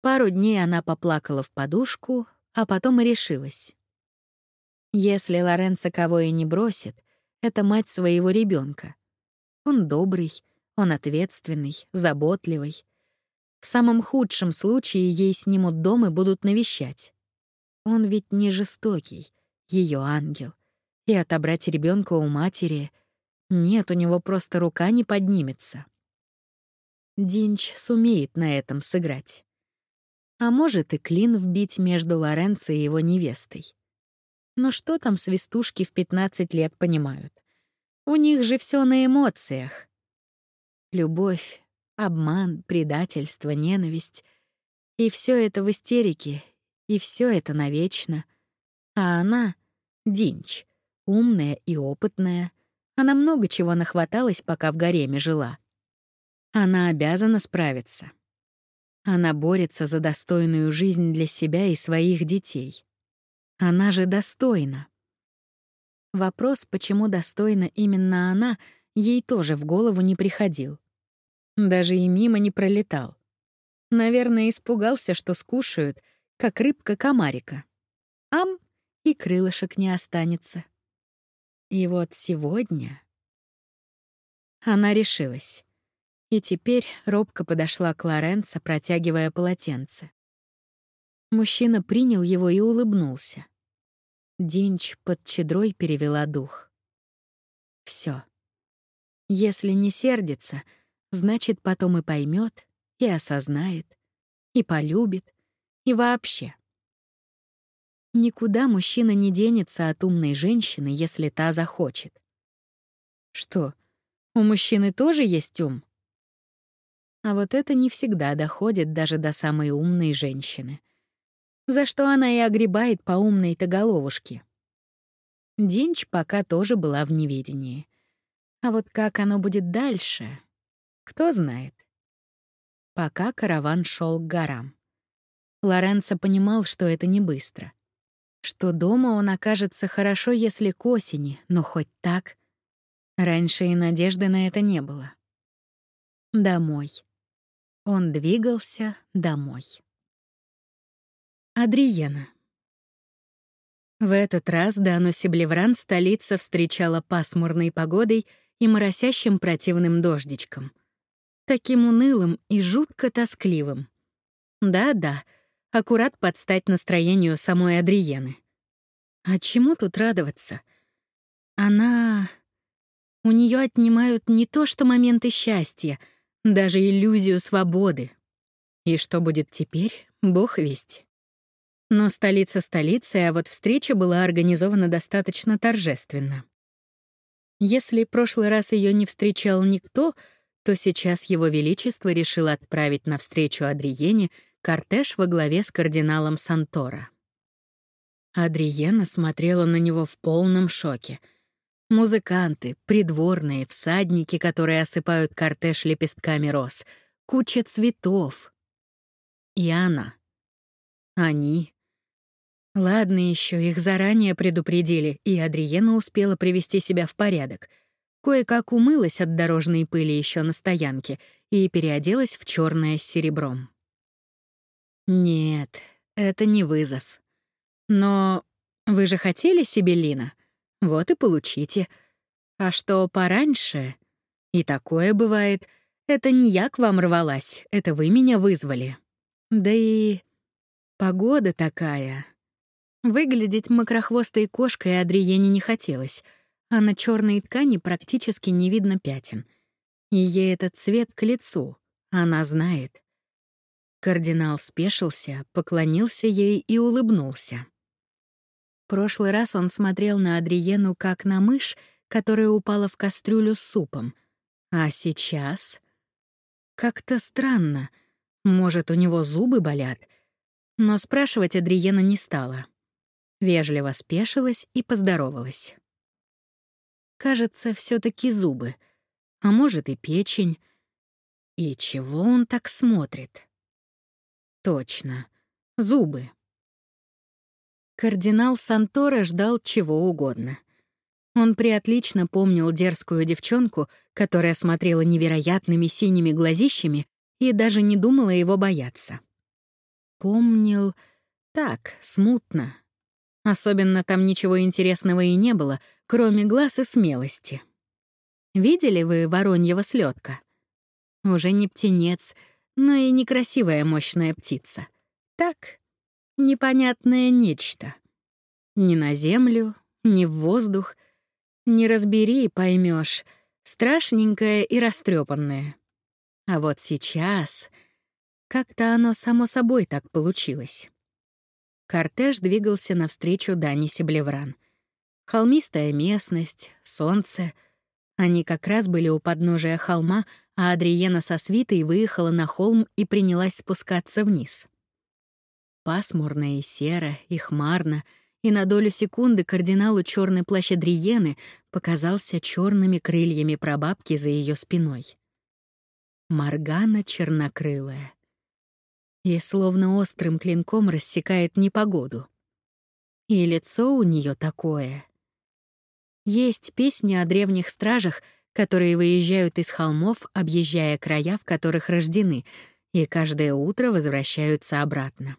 Пару дней она поплакала в подушку, а потом и решилась. Если Лоренцо кого и не бросит, это мать своего ребенка. Он добрый, он ответственный, заботливый. В самом худшем случае ей снимут дом и будут навещать. Он ведь не жестокий, ее ангел. И отобрать ребенка у матери нет, у него просто рука не поднимется. Динч сумеет на этом сыграть. А может и клин вбить между Лоренцо и его невестой. Но что там свистушки в 15 лет понимают? У них же все на эмоциях. Любовь, обман, предательство, ненависть. И все это в истерике, и все это навечно. А она — Динч, умная и опытная. Она много чего нахваталась, пока в гареме жила. Она обязана справиться. Она борется за достойную жизнь для себя и своих детей. Она же достойна. Вопрос, почему достойна именно она, ей тоже в голову не приходил. Даже и мимо не пролетал. Наверное, испугался, что скушают, как рыбка-комарика. Ам, и крылышек не останется. И вот сегодня... Она решилась. И теперь робко подошла к Лоренцо, протягивая полотенце. Мужчина принял его и улыбнулся. Динч под чедрой перевела дух. Все. Если не сердится — значит, потом и поймет, и осознает, и полюбит, и вообще. Никуда мужчина не денется от умной женщины, если та захочет. Что, у мужчины тоже есть ум? А вот это не всегда доходит даже до самой умной женщины. За что она и огребает по умной-то головушке. Динч пока тоже была в неведении. А вот как оно будет дальше, кто знает. Пока караван шел к горам. Лоренцо понимал, что это не быстро. Что дома он окажется хорошо, если к осени, но хоть так. Раньше и надежды на это не было. Домой. Он двигался домой. Адриена. В этот раз Дану Сиблевран столица встречала пасмурной погодой и моросящим противным дождичком — таким унылым и жутко тоскливым. Да-да, аккурат под стать настроению самой Адриены. А чему тут радоваться? Она... У нее отнимают не то что моменты счастья, даже иллюзию свободы. И что будет теперь, бог весть. Но столица столицы, а вот встреча была организована достаточно торжественно. Если прошлый раз ее не встречал никто — то сейчас Его Величество решил отправить навстречу Адриене кортеж во главе с кардиналом Сантора. Адриена смотрела на него в полном шоке. Музыканты, придворные, всадники, которые осыпают кортеж лепестками роз, куча цветов. И она. Они. Ладно еще, их заранее предупредили, и Адриена успела привести себя в порядок. Кое-как умылась от дорожной пыли еще на стоянке и переоделась в черное с серебром. Нет, это не вызов. Но вы же хотели себе Лина? Вот и получите. А что пораньше? И такое бывает. Это не я к вам рвалась, это вы меня вызвали. Да и погода такая. Выглядеть макрохвостой кошкой Адриене не хотелось, а на черной ткани практически не видно пятен. И ей этот цвет к лицу, она знает. Кардинал спешился, поклонился ей и улыбнулся. Прошлый раз он смотрел на Адриену как на мышь, которая упала в кастрюлю с супом. А сейчас... Как-то странно. Может, у него зубы болят? Но спрашивать Адриена не стала. Вежливо спешилась и поздоровалась. Кажется, все таки зубы. А может, и печень. И чего он так смотрит? Точно. Зубы. Кардинал Сантора ждал чего угодно. Он приотлично помнил дерзкую девчонку, которая смотрела невероятными синими глазищами и даже не думала его бояться. Помнил так, смутно. Особенно там ничего интересного и не было, кроме глаз и смелости. Видели вы вороньего слетка? Уже не птенец — но и некрасивая мощная птица. Так, непонятное нечто. Ни на землю, ни в воздух. Не разбери, поймешь, страшненькое и растрепанное. А вот сейчас как-то оно само собой так получилось. Кортеж двигался навстречу Данисе Блевран. Холмистая местность, солнце. Они как раз были у подножия холма, а Адриена со свитой выехала на холм и принялась спускаться вниз. Пасмурно и серо, и хмарно, и на долю секунды кардиналу черный плащ Адриены показался черными крыльями прабабки за ее спиной. Маргана чернокрылая. И словно острым клинком рассекает непогоду. И лицо у нее такое. Есть песни о древних стражах — которые выезжают из холмов, объезжая края, в которых рождены, и каждое утро возвращаются обратно.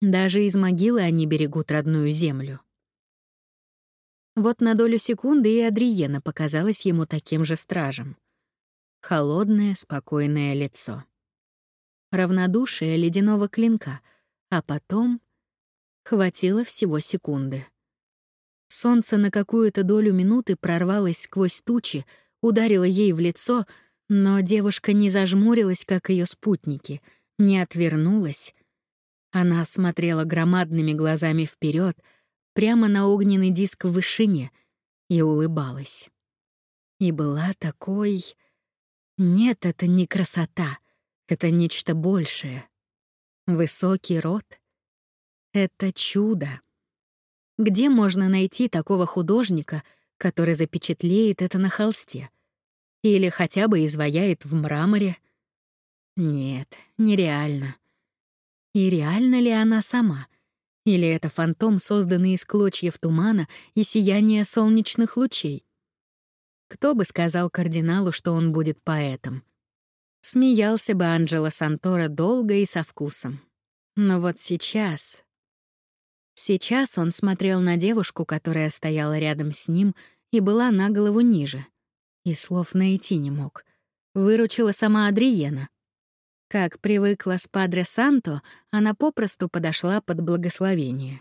Даже из могилы они берегут родную землю. Вот на долю секунды и Адриена показалась ему таким же стражем. Холодное, спокойное лицо. Равнодушие ледяного клинка, а потом хватило всего секунды. Солнце на какую-то долю минуты прорвалось сквозь тучи, ударило ей в лицо, но девушка не зажмурилась, как ее спутники, не отвернулась. Она смотрела громадными глазами вперед, прямо на огненный диск в вышине, и улыбалась. И была такой... Нет, это не красота, это нечто большее. Высокий рот — это чудо. Где можно найти такого художника, который запечатлеет это на холсте? Или хотя бы изваяет в мраморе? Нет, нереально. И реально ли она сама? Или это фантом, созданный из клочьев тумана и сияния солнечных лучей? Кто бы сказал кардиналу, что он будет поэтом? Смеялся бы Анджело Сантора долго и со вкусом. Но вот сейчас Сейчас он смотрел на девушку, которая стояла рядом с ним и была на голову ниже. И слов найти не мог. Выручила сама Адриена. Как привыкла с Падре Санто, она попросту подошла под благословение.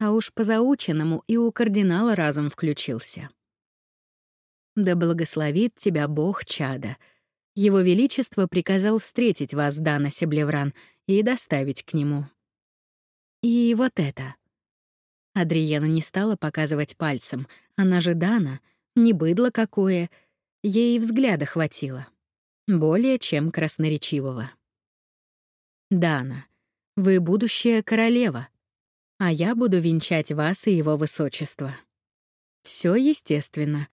А уж по заученному и у кардинала разум включился. «Да благословит тебя Бог, чада. Его Величество приказал встретить вас, Дана Себлевран, и доставить к нему. И вот это. Адриена не стала показывать пальцем. Она же Дана, не быдло какое. Ей взгляда хватило. Более чем красноречивого. «Дана, вы будущая королева». а я буду венчать вас и его высочество. Все естественно.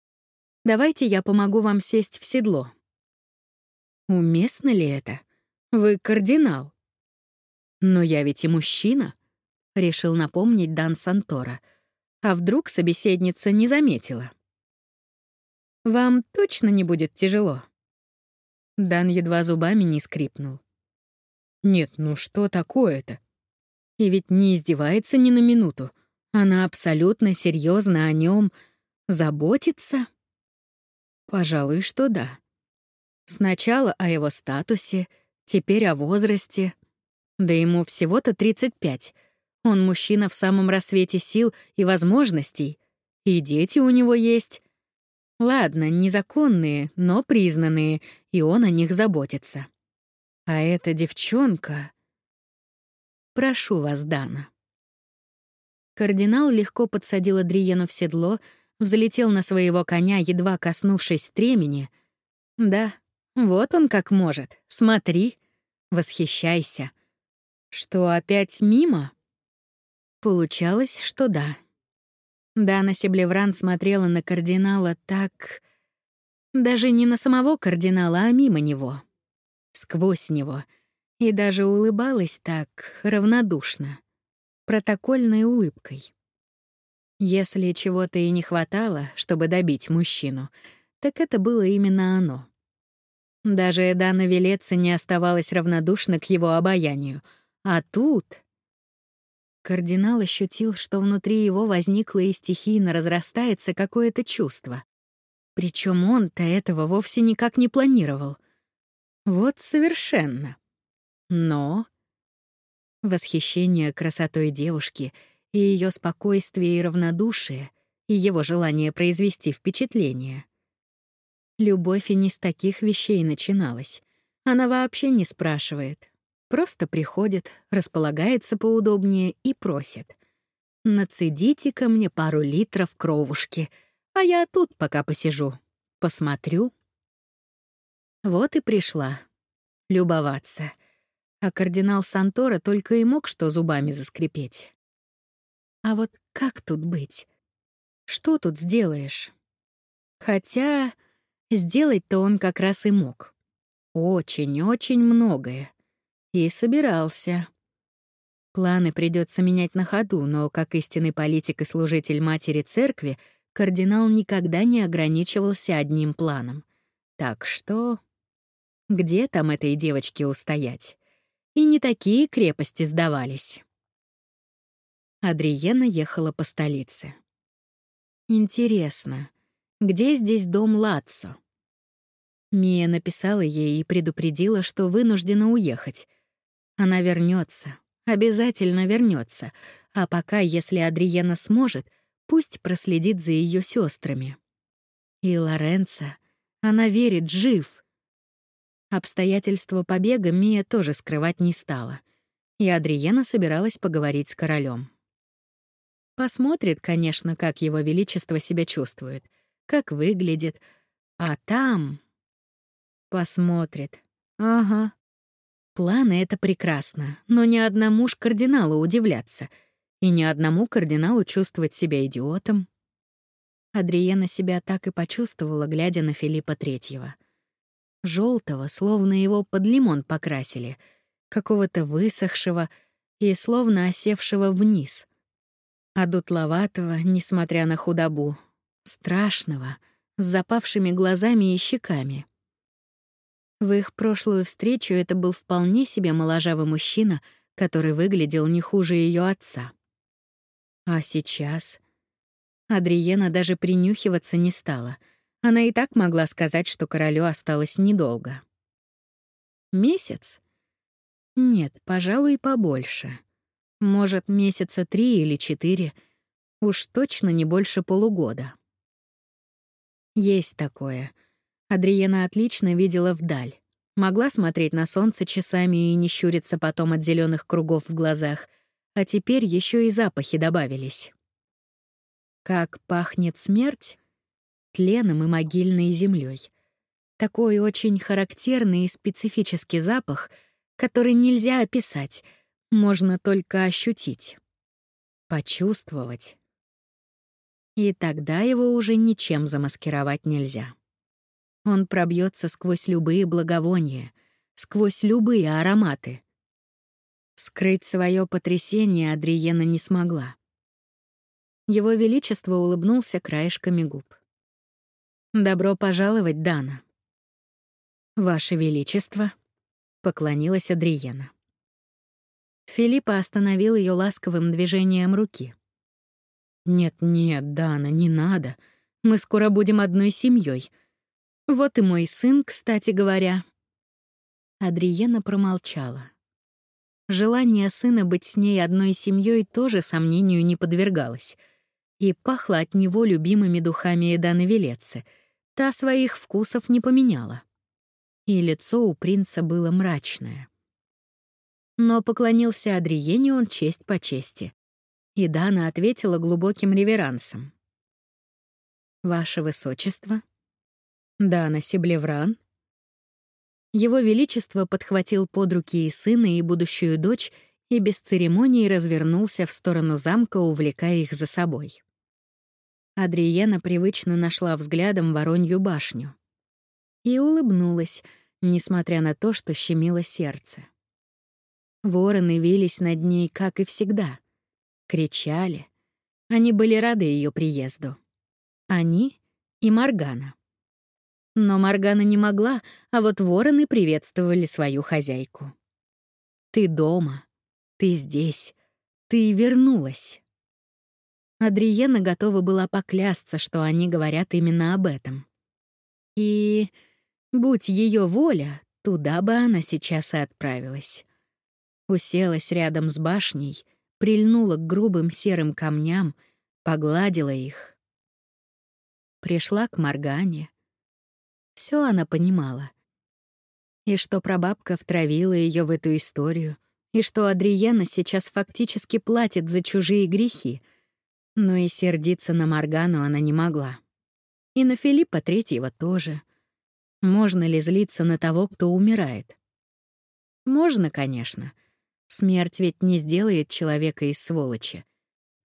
Давайте я помогу вам сесть в седло. Уместно ли это? Вы кардинал. Но я ведь и мужчина, решил напомнить Дан Сантора. А вдруг собеседница не заметила? Вам точно не будет тяжело? Дан едва зубами не скрипнул. Нет, ну что такое-то? И ведь не издевается ни на минуту. Она абсолютно серьезно о нем заботится. Пожалуй, что да. Сначала о его статусе, теперь о возрасте. Да ему всего-то 35. Он мужчина в самом рассвете сил и возможностей. И дети у него есть. Ладно, незаконные, но признанные, и он о них заботится. А эта девчонка... Прошу вас, Дана. Кардинал легко подсадил Адриену в седло, взлетел на своего коня, едва коснувшись стремени. Да, вот он как может. Смотри, восхищайся. Что, опять мимо? Получалось, что да. Дана Себлевран смотрела на кардинала так... Даже не на самого кардинала, а мимо него. Сквозь него. И даже улыбалась так равнодушно. Протокольной улыбкой. Если чего-то и не хватало, чтобы добить мужчину, так это было именно оно. Даже Эдана Велеца не оставалась равнодушна к его обаянию. А тут... Кардинал ощутил, что внутри его возникло и стихийно разрастается какое-то чувство. Причем он-то этого вовсе никак не планировал. Вот совершенно. Но... Восхищение красотой девушки и ее спокойствие и равнодушие, и его желание произвести впечатление. Любовь и не с таких вещей начиналась. Она вообще не спрашивает, Просто приходит, располагается поудобнее и просит. «Нацедите ко мне пару литров кровушки, а я тут пока посижу, посмотрю». Вот и пришла. Любоваться. А кардинал Сантора только и мог что зубами заскрипеть. А вот как тут быть? Что тут сделаешь? Хотя сделать-то он как раз и мог. Очень-очень многое. И собирался. Планы придется менять на ходу, но как истинный политик и служитель матери церкви, кардинал никогда не ограничивался одним планом. Так что... Где там этой девочке устоять? И не такие крепости сдавались. Адриена ехала по столице. Интересно, где здесь дом Лацо? Мия написала ей и предупредила, что вынуждена уехать, она вернется, обязательно вернется. А пока, если Адриена сможет, пусть проследит за ее сестрами. И Лоренцо, она верит, жив. Обстоятельства побега Мия тоже скрывать не стала. И Адриена собиралась поговорить с королем. Посмотрит, конечно, как его величество себя чувствует, как выглядит, а там... Посмотрит. Ага, Планы — это прекрасно, но ни одному ж кардиналу удивляться, и ни одному кардиналу чувствовать себя идиотом. Адриена себя так и почувствовала, глядя на Филиппа Третьего. Желтого, словно его под лимон покрасили, какого-то высохшего и словно осевшего вниз. А дутловатого, несмотря на худобу, страшного, с запавшими глазами и щеками — в их прошлую встречу это был вполне себе моложавый мужчина, который выглядел не хуже ее отца. А сейчас... Адриена даже принюхиваться не стала. Она и так могла сказать, что королю осталось недолго. Месяц? Нет, пожалуй, побольше. Может, месяца три или четыре. Уж точно не больше полугода. Есть такое — Адриена отлично видела вдаль. Могла смотреть на солнце часами и не щуриться потом от зеленых кругов в глазах, а теперь еще и запахи добавились. Как пахнет смерть? Тленом и могильной землей. Такой очень характерный и специфический запах, который нельзя описать, можно только ощутить. почувствовать. И тогда его уже ничем замаскировать нельзя. Он пробьется сквозь любые благовония, сквозь любые ароматы. Скрыть свое потрясение Адриена не смогла. Его Величество улыбнулся краешками губ. «Добро пожаловать, Дана». «Ваше Величество», — поклонилась Адриена. Филиппа остановил ее ласковым движением руки. «Нет-нет, Дана, не надо. Мы скоро будем одной семьей. Вот и мой сын, кстати говоря». Адриена промолчала. Желание сына быть с ней одной семьей тоже сомнению не подвергалось. И пахло от него любимыми духами Эданы Велецы. Та своих вкусов не поменяла. И лицо у принца было мрачное. Но поклонился Адриене он честь по чести. И Дана ответила глубоким реверансом. «Ваше Высочество?» «Дана Сиблевран?» Его Величество подхватил под руки и сына, и будущую дочь, и без церемонии развернулся в сторону замка, увлекая их за собой. Адриена привычно нашла взглядом Воронью башню. И улыбнулась, несмотря на то, что щемило сердце. Вороны вились над ней, как и всегда — кричали. Они были рады ее приезду. Они и Маргана. Но Маргана не могла, а вот вороны приветствовали свою хозяйку. «Ты дома. Ты здесь. Ты вернулась». Адриена готова была поклясться, что они говорят именно об этом. И, будь ее воля, туда бы она сейчас и отправилась. Уселась рядом с башней прильнула к грубым серым камням, погладила их. Пришла к Моргане. Все она понимала. И что прабабка втравила ее в эту историю, и что Адриена сейчас фактически платит за чужие грехи, но и сердиться на Моргану она не могла. И на Филиппа Третьего тоже. Можно ли злиться на того, кто умирает? Можно, конечно — Смерть ведь не сделает человека из сволочи.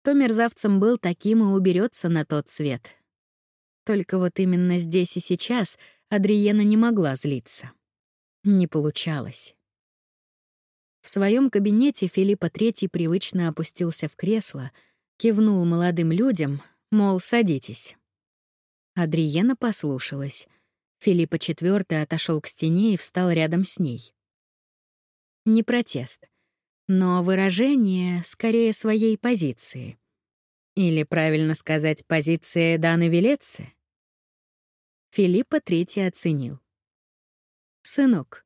То мерзавцем был таким и уберется на тот свет. Только вот именно здесь и сейчас Адриена не могла злиться. Не получалось. В своем кабинете Филиппа Третий привычно опустился в кресло, кивнул молодым людям, мол, садитесь. Адриена послушалась. Филиппа Четвертый отошел к стене и встал рядом с ней. Не протест — но выражение скорее своей позиции. Или, правильно сказать, позиции Даны Велецы. Филиппа Третий оценил. «Сынок,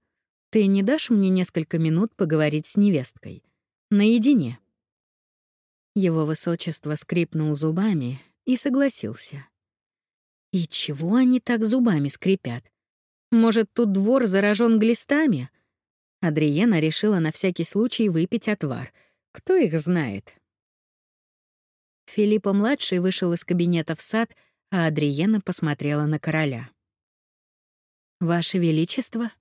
ты не дашь мне несколько минут поговорить с невесткой? Наедине?» Его высочество скрипнул зубами и согласился. «И чего они так зубами скрипят? Может, тут двор заражен глистами?» Адриена решила на всякий случай выпить отвар. Кто их знает? Филиппа-младший вышел из кабинета в сад, а Адриена посмотрела на короля. «Ваше Величество?»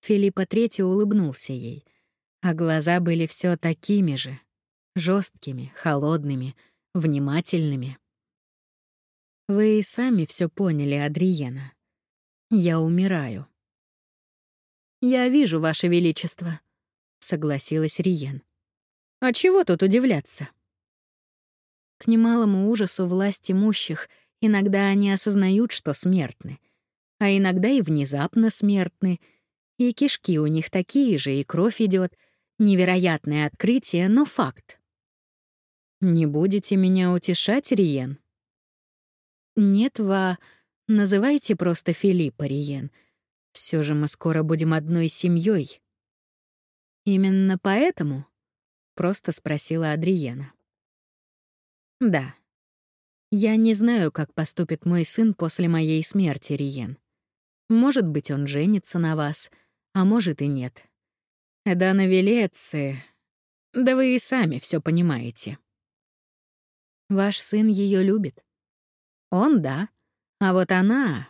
Филиппа Третий улыбнулся ей, а глаза были все такими же, жесткими, холодными, внимательными. «Вы и сами все поняли, Адриена. Я умираю. «Я вижу, Ваше Величество», — согласилась Риен. «А чего тут удивляться?» К немалому ужасу власть имущих иногда они осознают, что смертны, а иногда и внезапно смертны, и кишки у них такие же, и кровь идет. Невероятное открытие, но факт. «Не будете меня утешать, Риен?» «Нет, Ва... Называйте просто Филиппа, Риен», все же мы скоро будем одной семьей. Именно поэтому? Просто спросила Адриена. Да. Я не знаю, как поступит мой сын после моей смерти, Риен. Может быть, он женится на вас, а может и нет. Да на Велеции... Да вы и сами все понимаете. Ваш сын ее любит. Он — да. А вот она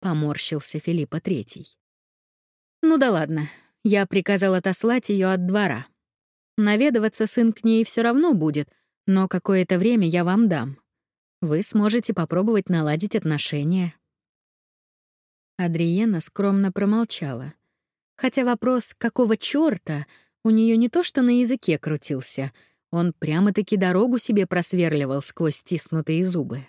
поморщился Филиппа Третий. Ну да ладно, я приказал отослать ее от двора. Наведываться сын к ней все равно будет, но какое-то время я вам дам. Вы сможете попробовать наладить отношения». Адриена скромно промолчала. Хотя вопрос «какого чёрта?» у нее не то что на языке крутился, он прямо-таки дорогу себе просверливал сквозь стиснутые зубы.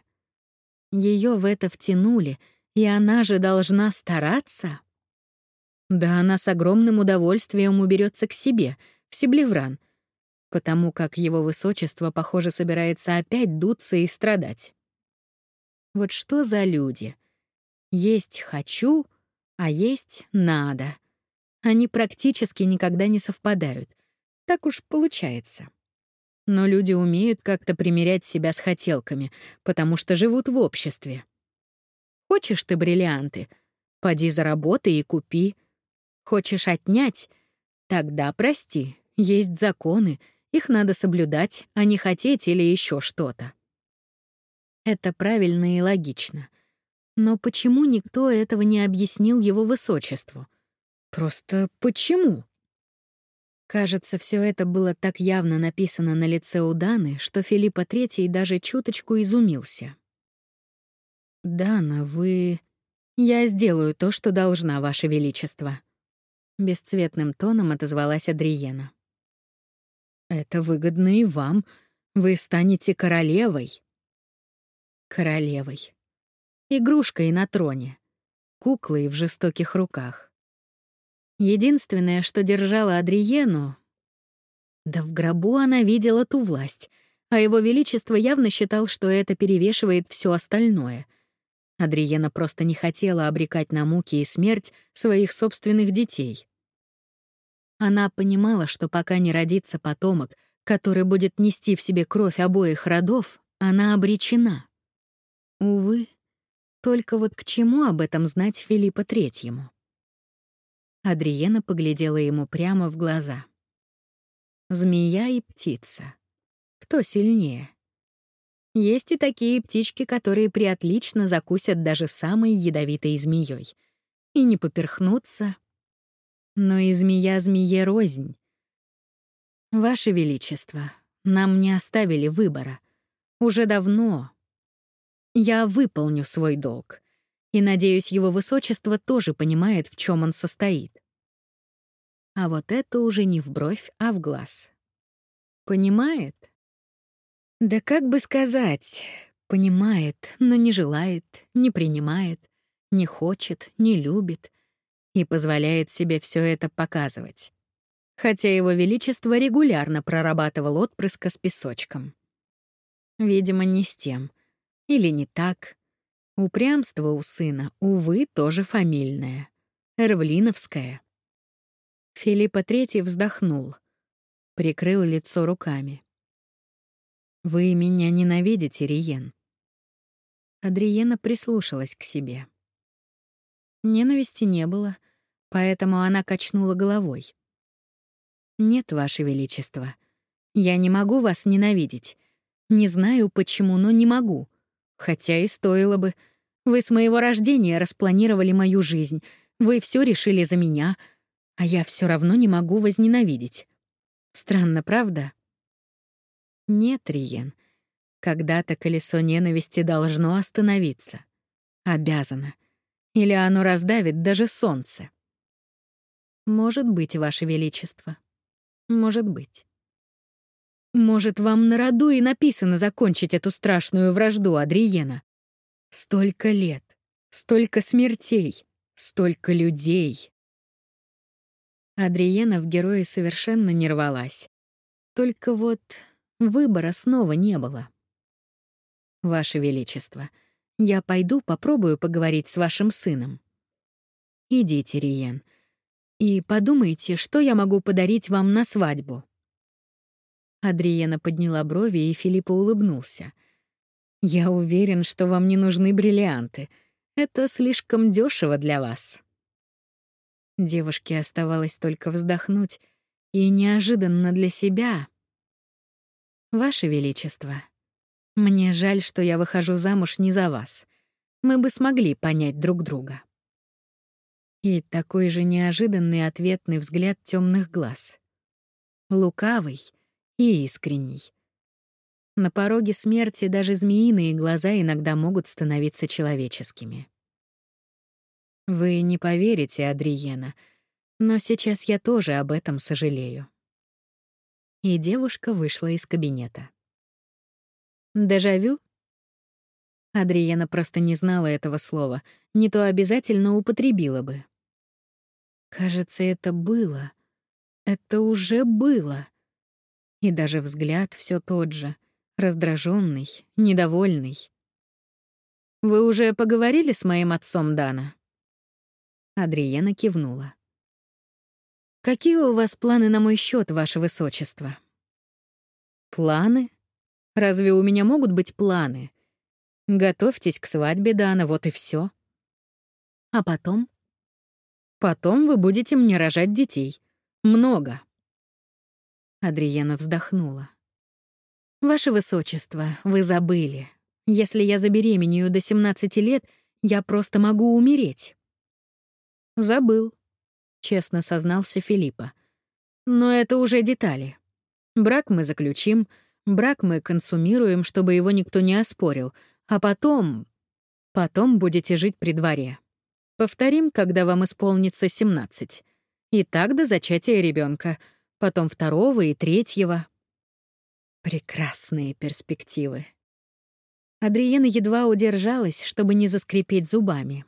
Ее в это втянули, и она же должна стараться. Да она с огромным удовольствием уберется к себе, в Себлевран, потому как его высочество, похоже, собирается опять дуться и страдать. Вот что за люди? Есть «хочу», а есть «надо». Они практически никогда не совпадают. Так уж получается. Но люди умеют как-то примерять себя с хотелками, потому что живут в обществе. Хочешь ты бриллианты? Поди заработай и купи. Хочешь отнять? Тогда прости, есть законы, их надо соблюдать, а не хотеть или еще что-то. Это правильно и логично. Но почему никто этого не объяснил его высочеству? Просто почему? Кажется, все это было так явно написано на лице у Даны, что Филиппа III даже чуточку изумился. «Дана, вы...» «Я сделаю то, что должна, Ваше Величество», — бесцветным тоном отозвалась Адриена. «Это выгодно и вам. Вы станете королевой». Королевой. Игрушкой на троне. Куклой в жестоких руках. Единственное, что держало Адриену... Да в гробу она видела ту власть, а его величество явно считал, что это перевешивает все остальное. Адриена просто не хотела обрекать на муки и смерть своих собственных детей. Она понимала, что пока не родится потомок, который будет нести в себе кровь обоих родов, она обречена. Увы, только вот к чему об этом знать Филиппа Третьему? Адриена поглядела ему прямо в глаза. Змея и птица. Кто сильнее? Есть и такие птички, которые приотлично закусят даже самой ядовитой змеей и не поперхнутся. Но и змея змее рознь. Ваше Величество, нам не оставили выбора. Уже давно. Я выполню свой долг и, надеюсь, его высочество тоже понимает, в чем он состоит. А вот это уже не в бровь, а в глаз. Понимает? Да как бы сказать, понимает, но не желает, не принимает, не хочет, не любит и позволяет себе все это показывать. Хотя его величество регулярно прорабатывал отпрыска с песочком. Видимо, не с тем. Или не так. Упрямство у сына, увы, тоже фамильное. Эрвлиновское. Филиппа Третий вздохнул. Прикрыл лицо руками. «Вы меня ненавидите, Риен». Адриена прислушалась к себе. Ненависти не было, поэтому она качнула головой. «Нет, Ваше Величество, я не могу вас ненавидеть. Не знаю почему, но не могу. Хотя и стоило бы. Вы с моего рождения распланировали мою жизнь. Вы все решили за меня, а я все равно не могу возненавидеть. Странно, правда? Нет, Риен. Когда-то колесо ненависти должно остановиться. Обязано. Или оно раздавит даже солнце. Может быть, Ваше Величество. Может быть. Может, вам на роду и написано закончить эту страшную вражду, Адриена? Столько лет, столько смертей, столько людей. Адриена в герое совершенно не рвалась. Только вот выбора снова не было. Ваше Величество, я пойду попробую поговорить с вашим сыном. Идите, Риен, и подумайте, что я могу подарить вам на свадьбу. Адриена подняла брови, и Филиппа улыбнулся. «Я уверен, что вам не нужны бриллианты. Это слишком дешево для вас». Девушке оставалось только вздохнуть, и неожиданно для себя. «Ваше Величество, мне жаль, что я выхожу замуж не за вас. Мы бы смогли понять друг друга». И такой же неожиданный ответный взгляд темных глаз. лукавый и искренний. На пороге смерти даже змеиные глаза иногда могут становиться человеческими. Вы не поверите, Адриена, но сейчас я тоже об этом сожалею. И девушка вышла из кабинета. Дежавю? Адриена просто не знала этого слова, не то обязательно употребила бы. Кажется, это было. Это уже было. И даже взгляд все тот же, раздраженный, недовольный. Вы уже поговорили с моим отцом Дана? Адриена кивнула. Какие у вас планы на мой счет, ваше высочество? Планы? Разве у меня могут быть планы? Готовьтесь к свадьбе Дана, вот и все. А потом? Потом вы будете мне рожать детей. Много. Адриена вздохнула. Ваше высочество, вы забыли. Если я забеременею до 17 лет, я просто могу умереть. Забыл, честно сознался Филиппа. Но это уже детали. Брак мы заключим, брак мы консумируем, чтобы его никто не оспорил, а потом... Потом будете жить при дворе. Повторим, когда вам исполнится 17. И так до зачатия ребенка, потом второго и третьего. Прекрасные перспективы. Адриена едва удержалась, чтобы не заскрипеть зубами.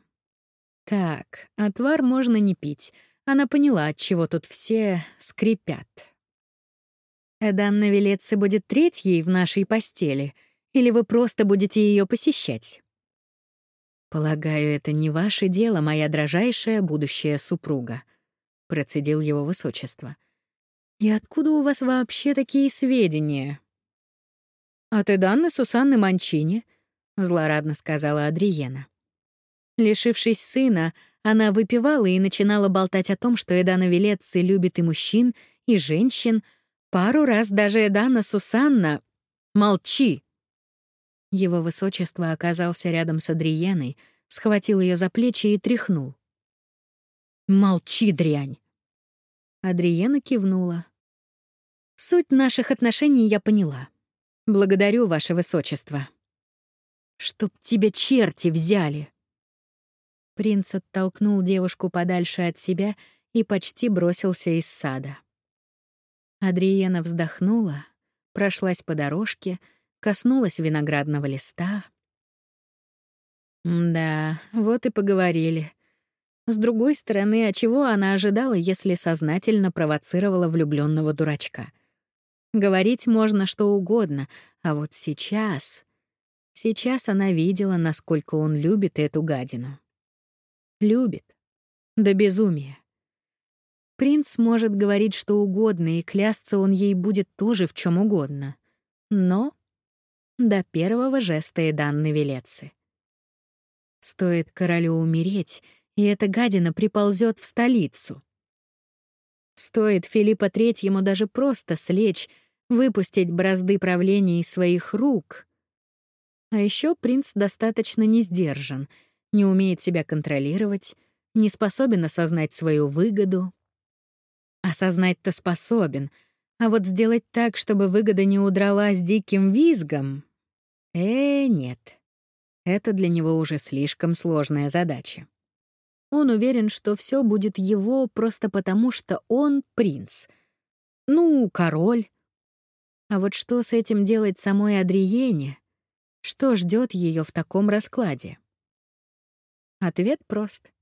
Так, отвар можно не пить. Она поняла, от чего тут все скрипят. Эданна Велеци будет третьей в нашей постели, или вы просто будете ее посещать? Полагаю, это не ваше дело, моя дрожайшая будущая супруга, процедил его высочество. И откуда у вас вообще такие сведения? «От Эданны Сусанны Манчини», — злорадно сказала Адриена. Лишившись сына, она выпивала и начинала болтать о том, что Эдана Велецци любит и мужчин, и женщин. Пару раз даже Эдана Сусанна... «Молчи!» Его высочество оказался рядом с Адриеной, схватил ее за плечи и тряхнул. «Молчи, дрянь!» Адриена кивнула. «Суть наших отношений я поняла. Благодарю, ваше высочество. Чтоб тебя черти взяли. Принц оттолкнул девушку подальше от себя и почти бросился из сада. Адриена вздохнула, прошлась по дорожке, коснулась виноградного листа. Да, вот и поговорили. С другой стороны, а чего она ожидала, если сознательно провоцировала влюбленного дурачка? Говорить можно что угодно, а вот сейчас... Сейчас она видела, насколько он любит эту гадину. Любит. До безумия. Принц может говорить что угодно, и клясться он ей будет тоже в чем угодно. Но до первого жеста и данной Велецы. Стоит королю умереть, и эта гадина приползет в столицу. Стоит Филиппа Третьему даже просто слечь, выпустить бразды правления из своих рук. А еще принц достаточно не сдержан, не умеет себя контролировать, не способен осознать свою выгоду. Осознать-то способен, а вот сделать так, чтобы выгода не удрала с диким визгом... Э, нет. Это для него уже слишком сложная задача. Он уверен, что все будет его просто потому, что он принц. Ну, король. А вот что с этим делать самой Адриене? Что ждет ее в таком раскладе? Ответ прост.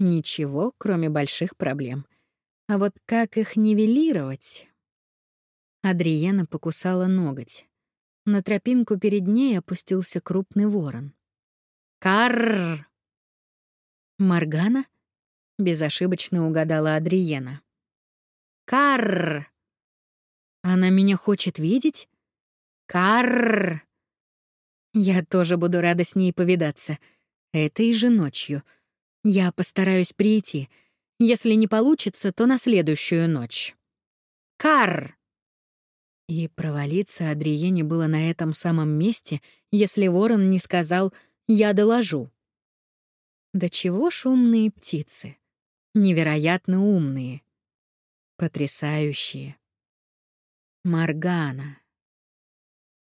Ничего, кроме больших проблем. А вот как их нивелировать? Адриена покусала ноготь. На тропинку перед ней опустился крупный ворон. «Карр!» «Маргана?» — безошибочно угадала Адриена. «Карр!» «Она меня хочет видеть?» «Карр!» «Я тоже буду рада с ней повидаться. Этой же ночью. Я постараюсь прийти. Если не получится, то на следующую ночь». «Карр!» И провалиться Адриене было на этом самом месте, если ворон не сказал «я доложу». Да чего шумные птицы. Невероятно умные. Потрясающие. Маргана.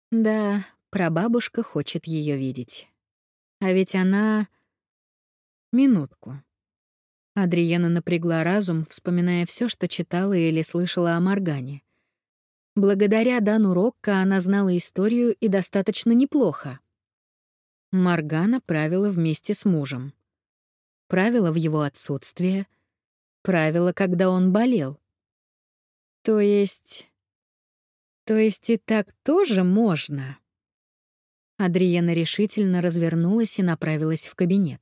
Да, прабабушка хочет ее видеть. А ведь она... Минутку. Адриена напрягла разум, вспоминая все, что читала или слышала о Маргане. Благодаря Дану Рокко она знала историю и достаточно неплохо. Маргана правила вместе с мужем. Правила в его отсутствие. Правила, когда он болел. То есть... То есть и так тоже можно? Адриена решительно развернулась и направилась в кабинет.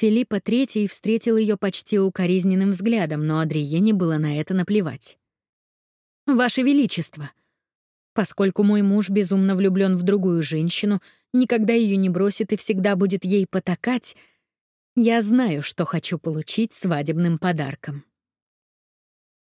Филиппа Третий встретил ее почти укоризненным взглядом, но Адриене было на это наплевать. «Ваше Величество, поскольку мой муж безумно влюблен в другую женщину, никогда ее не бросит и всегда будет ей потакать, я знаю, что хочу получить свадебным подарком».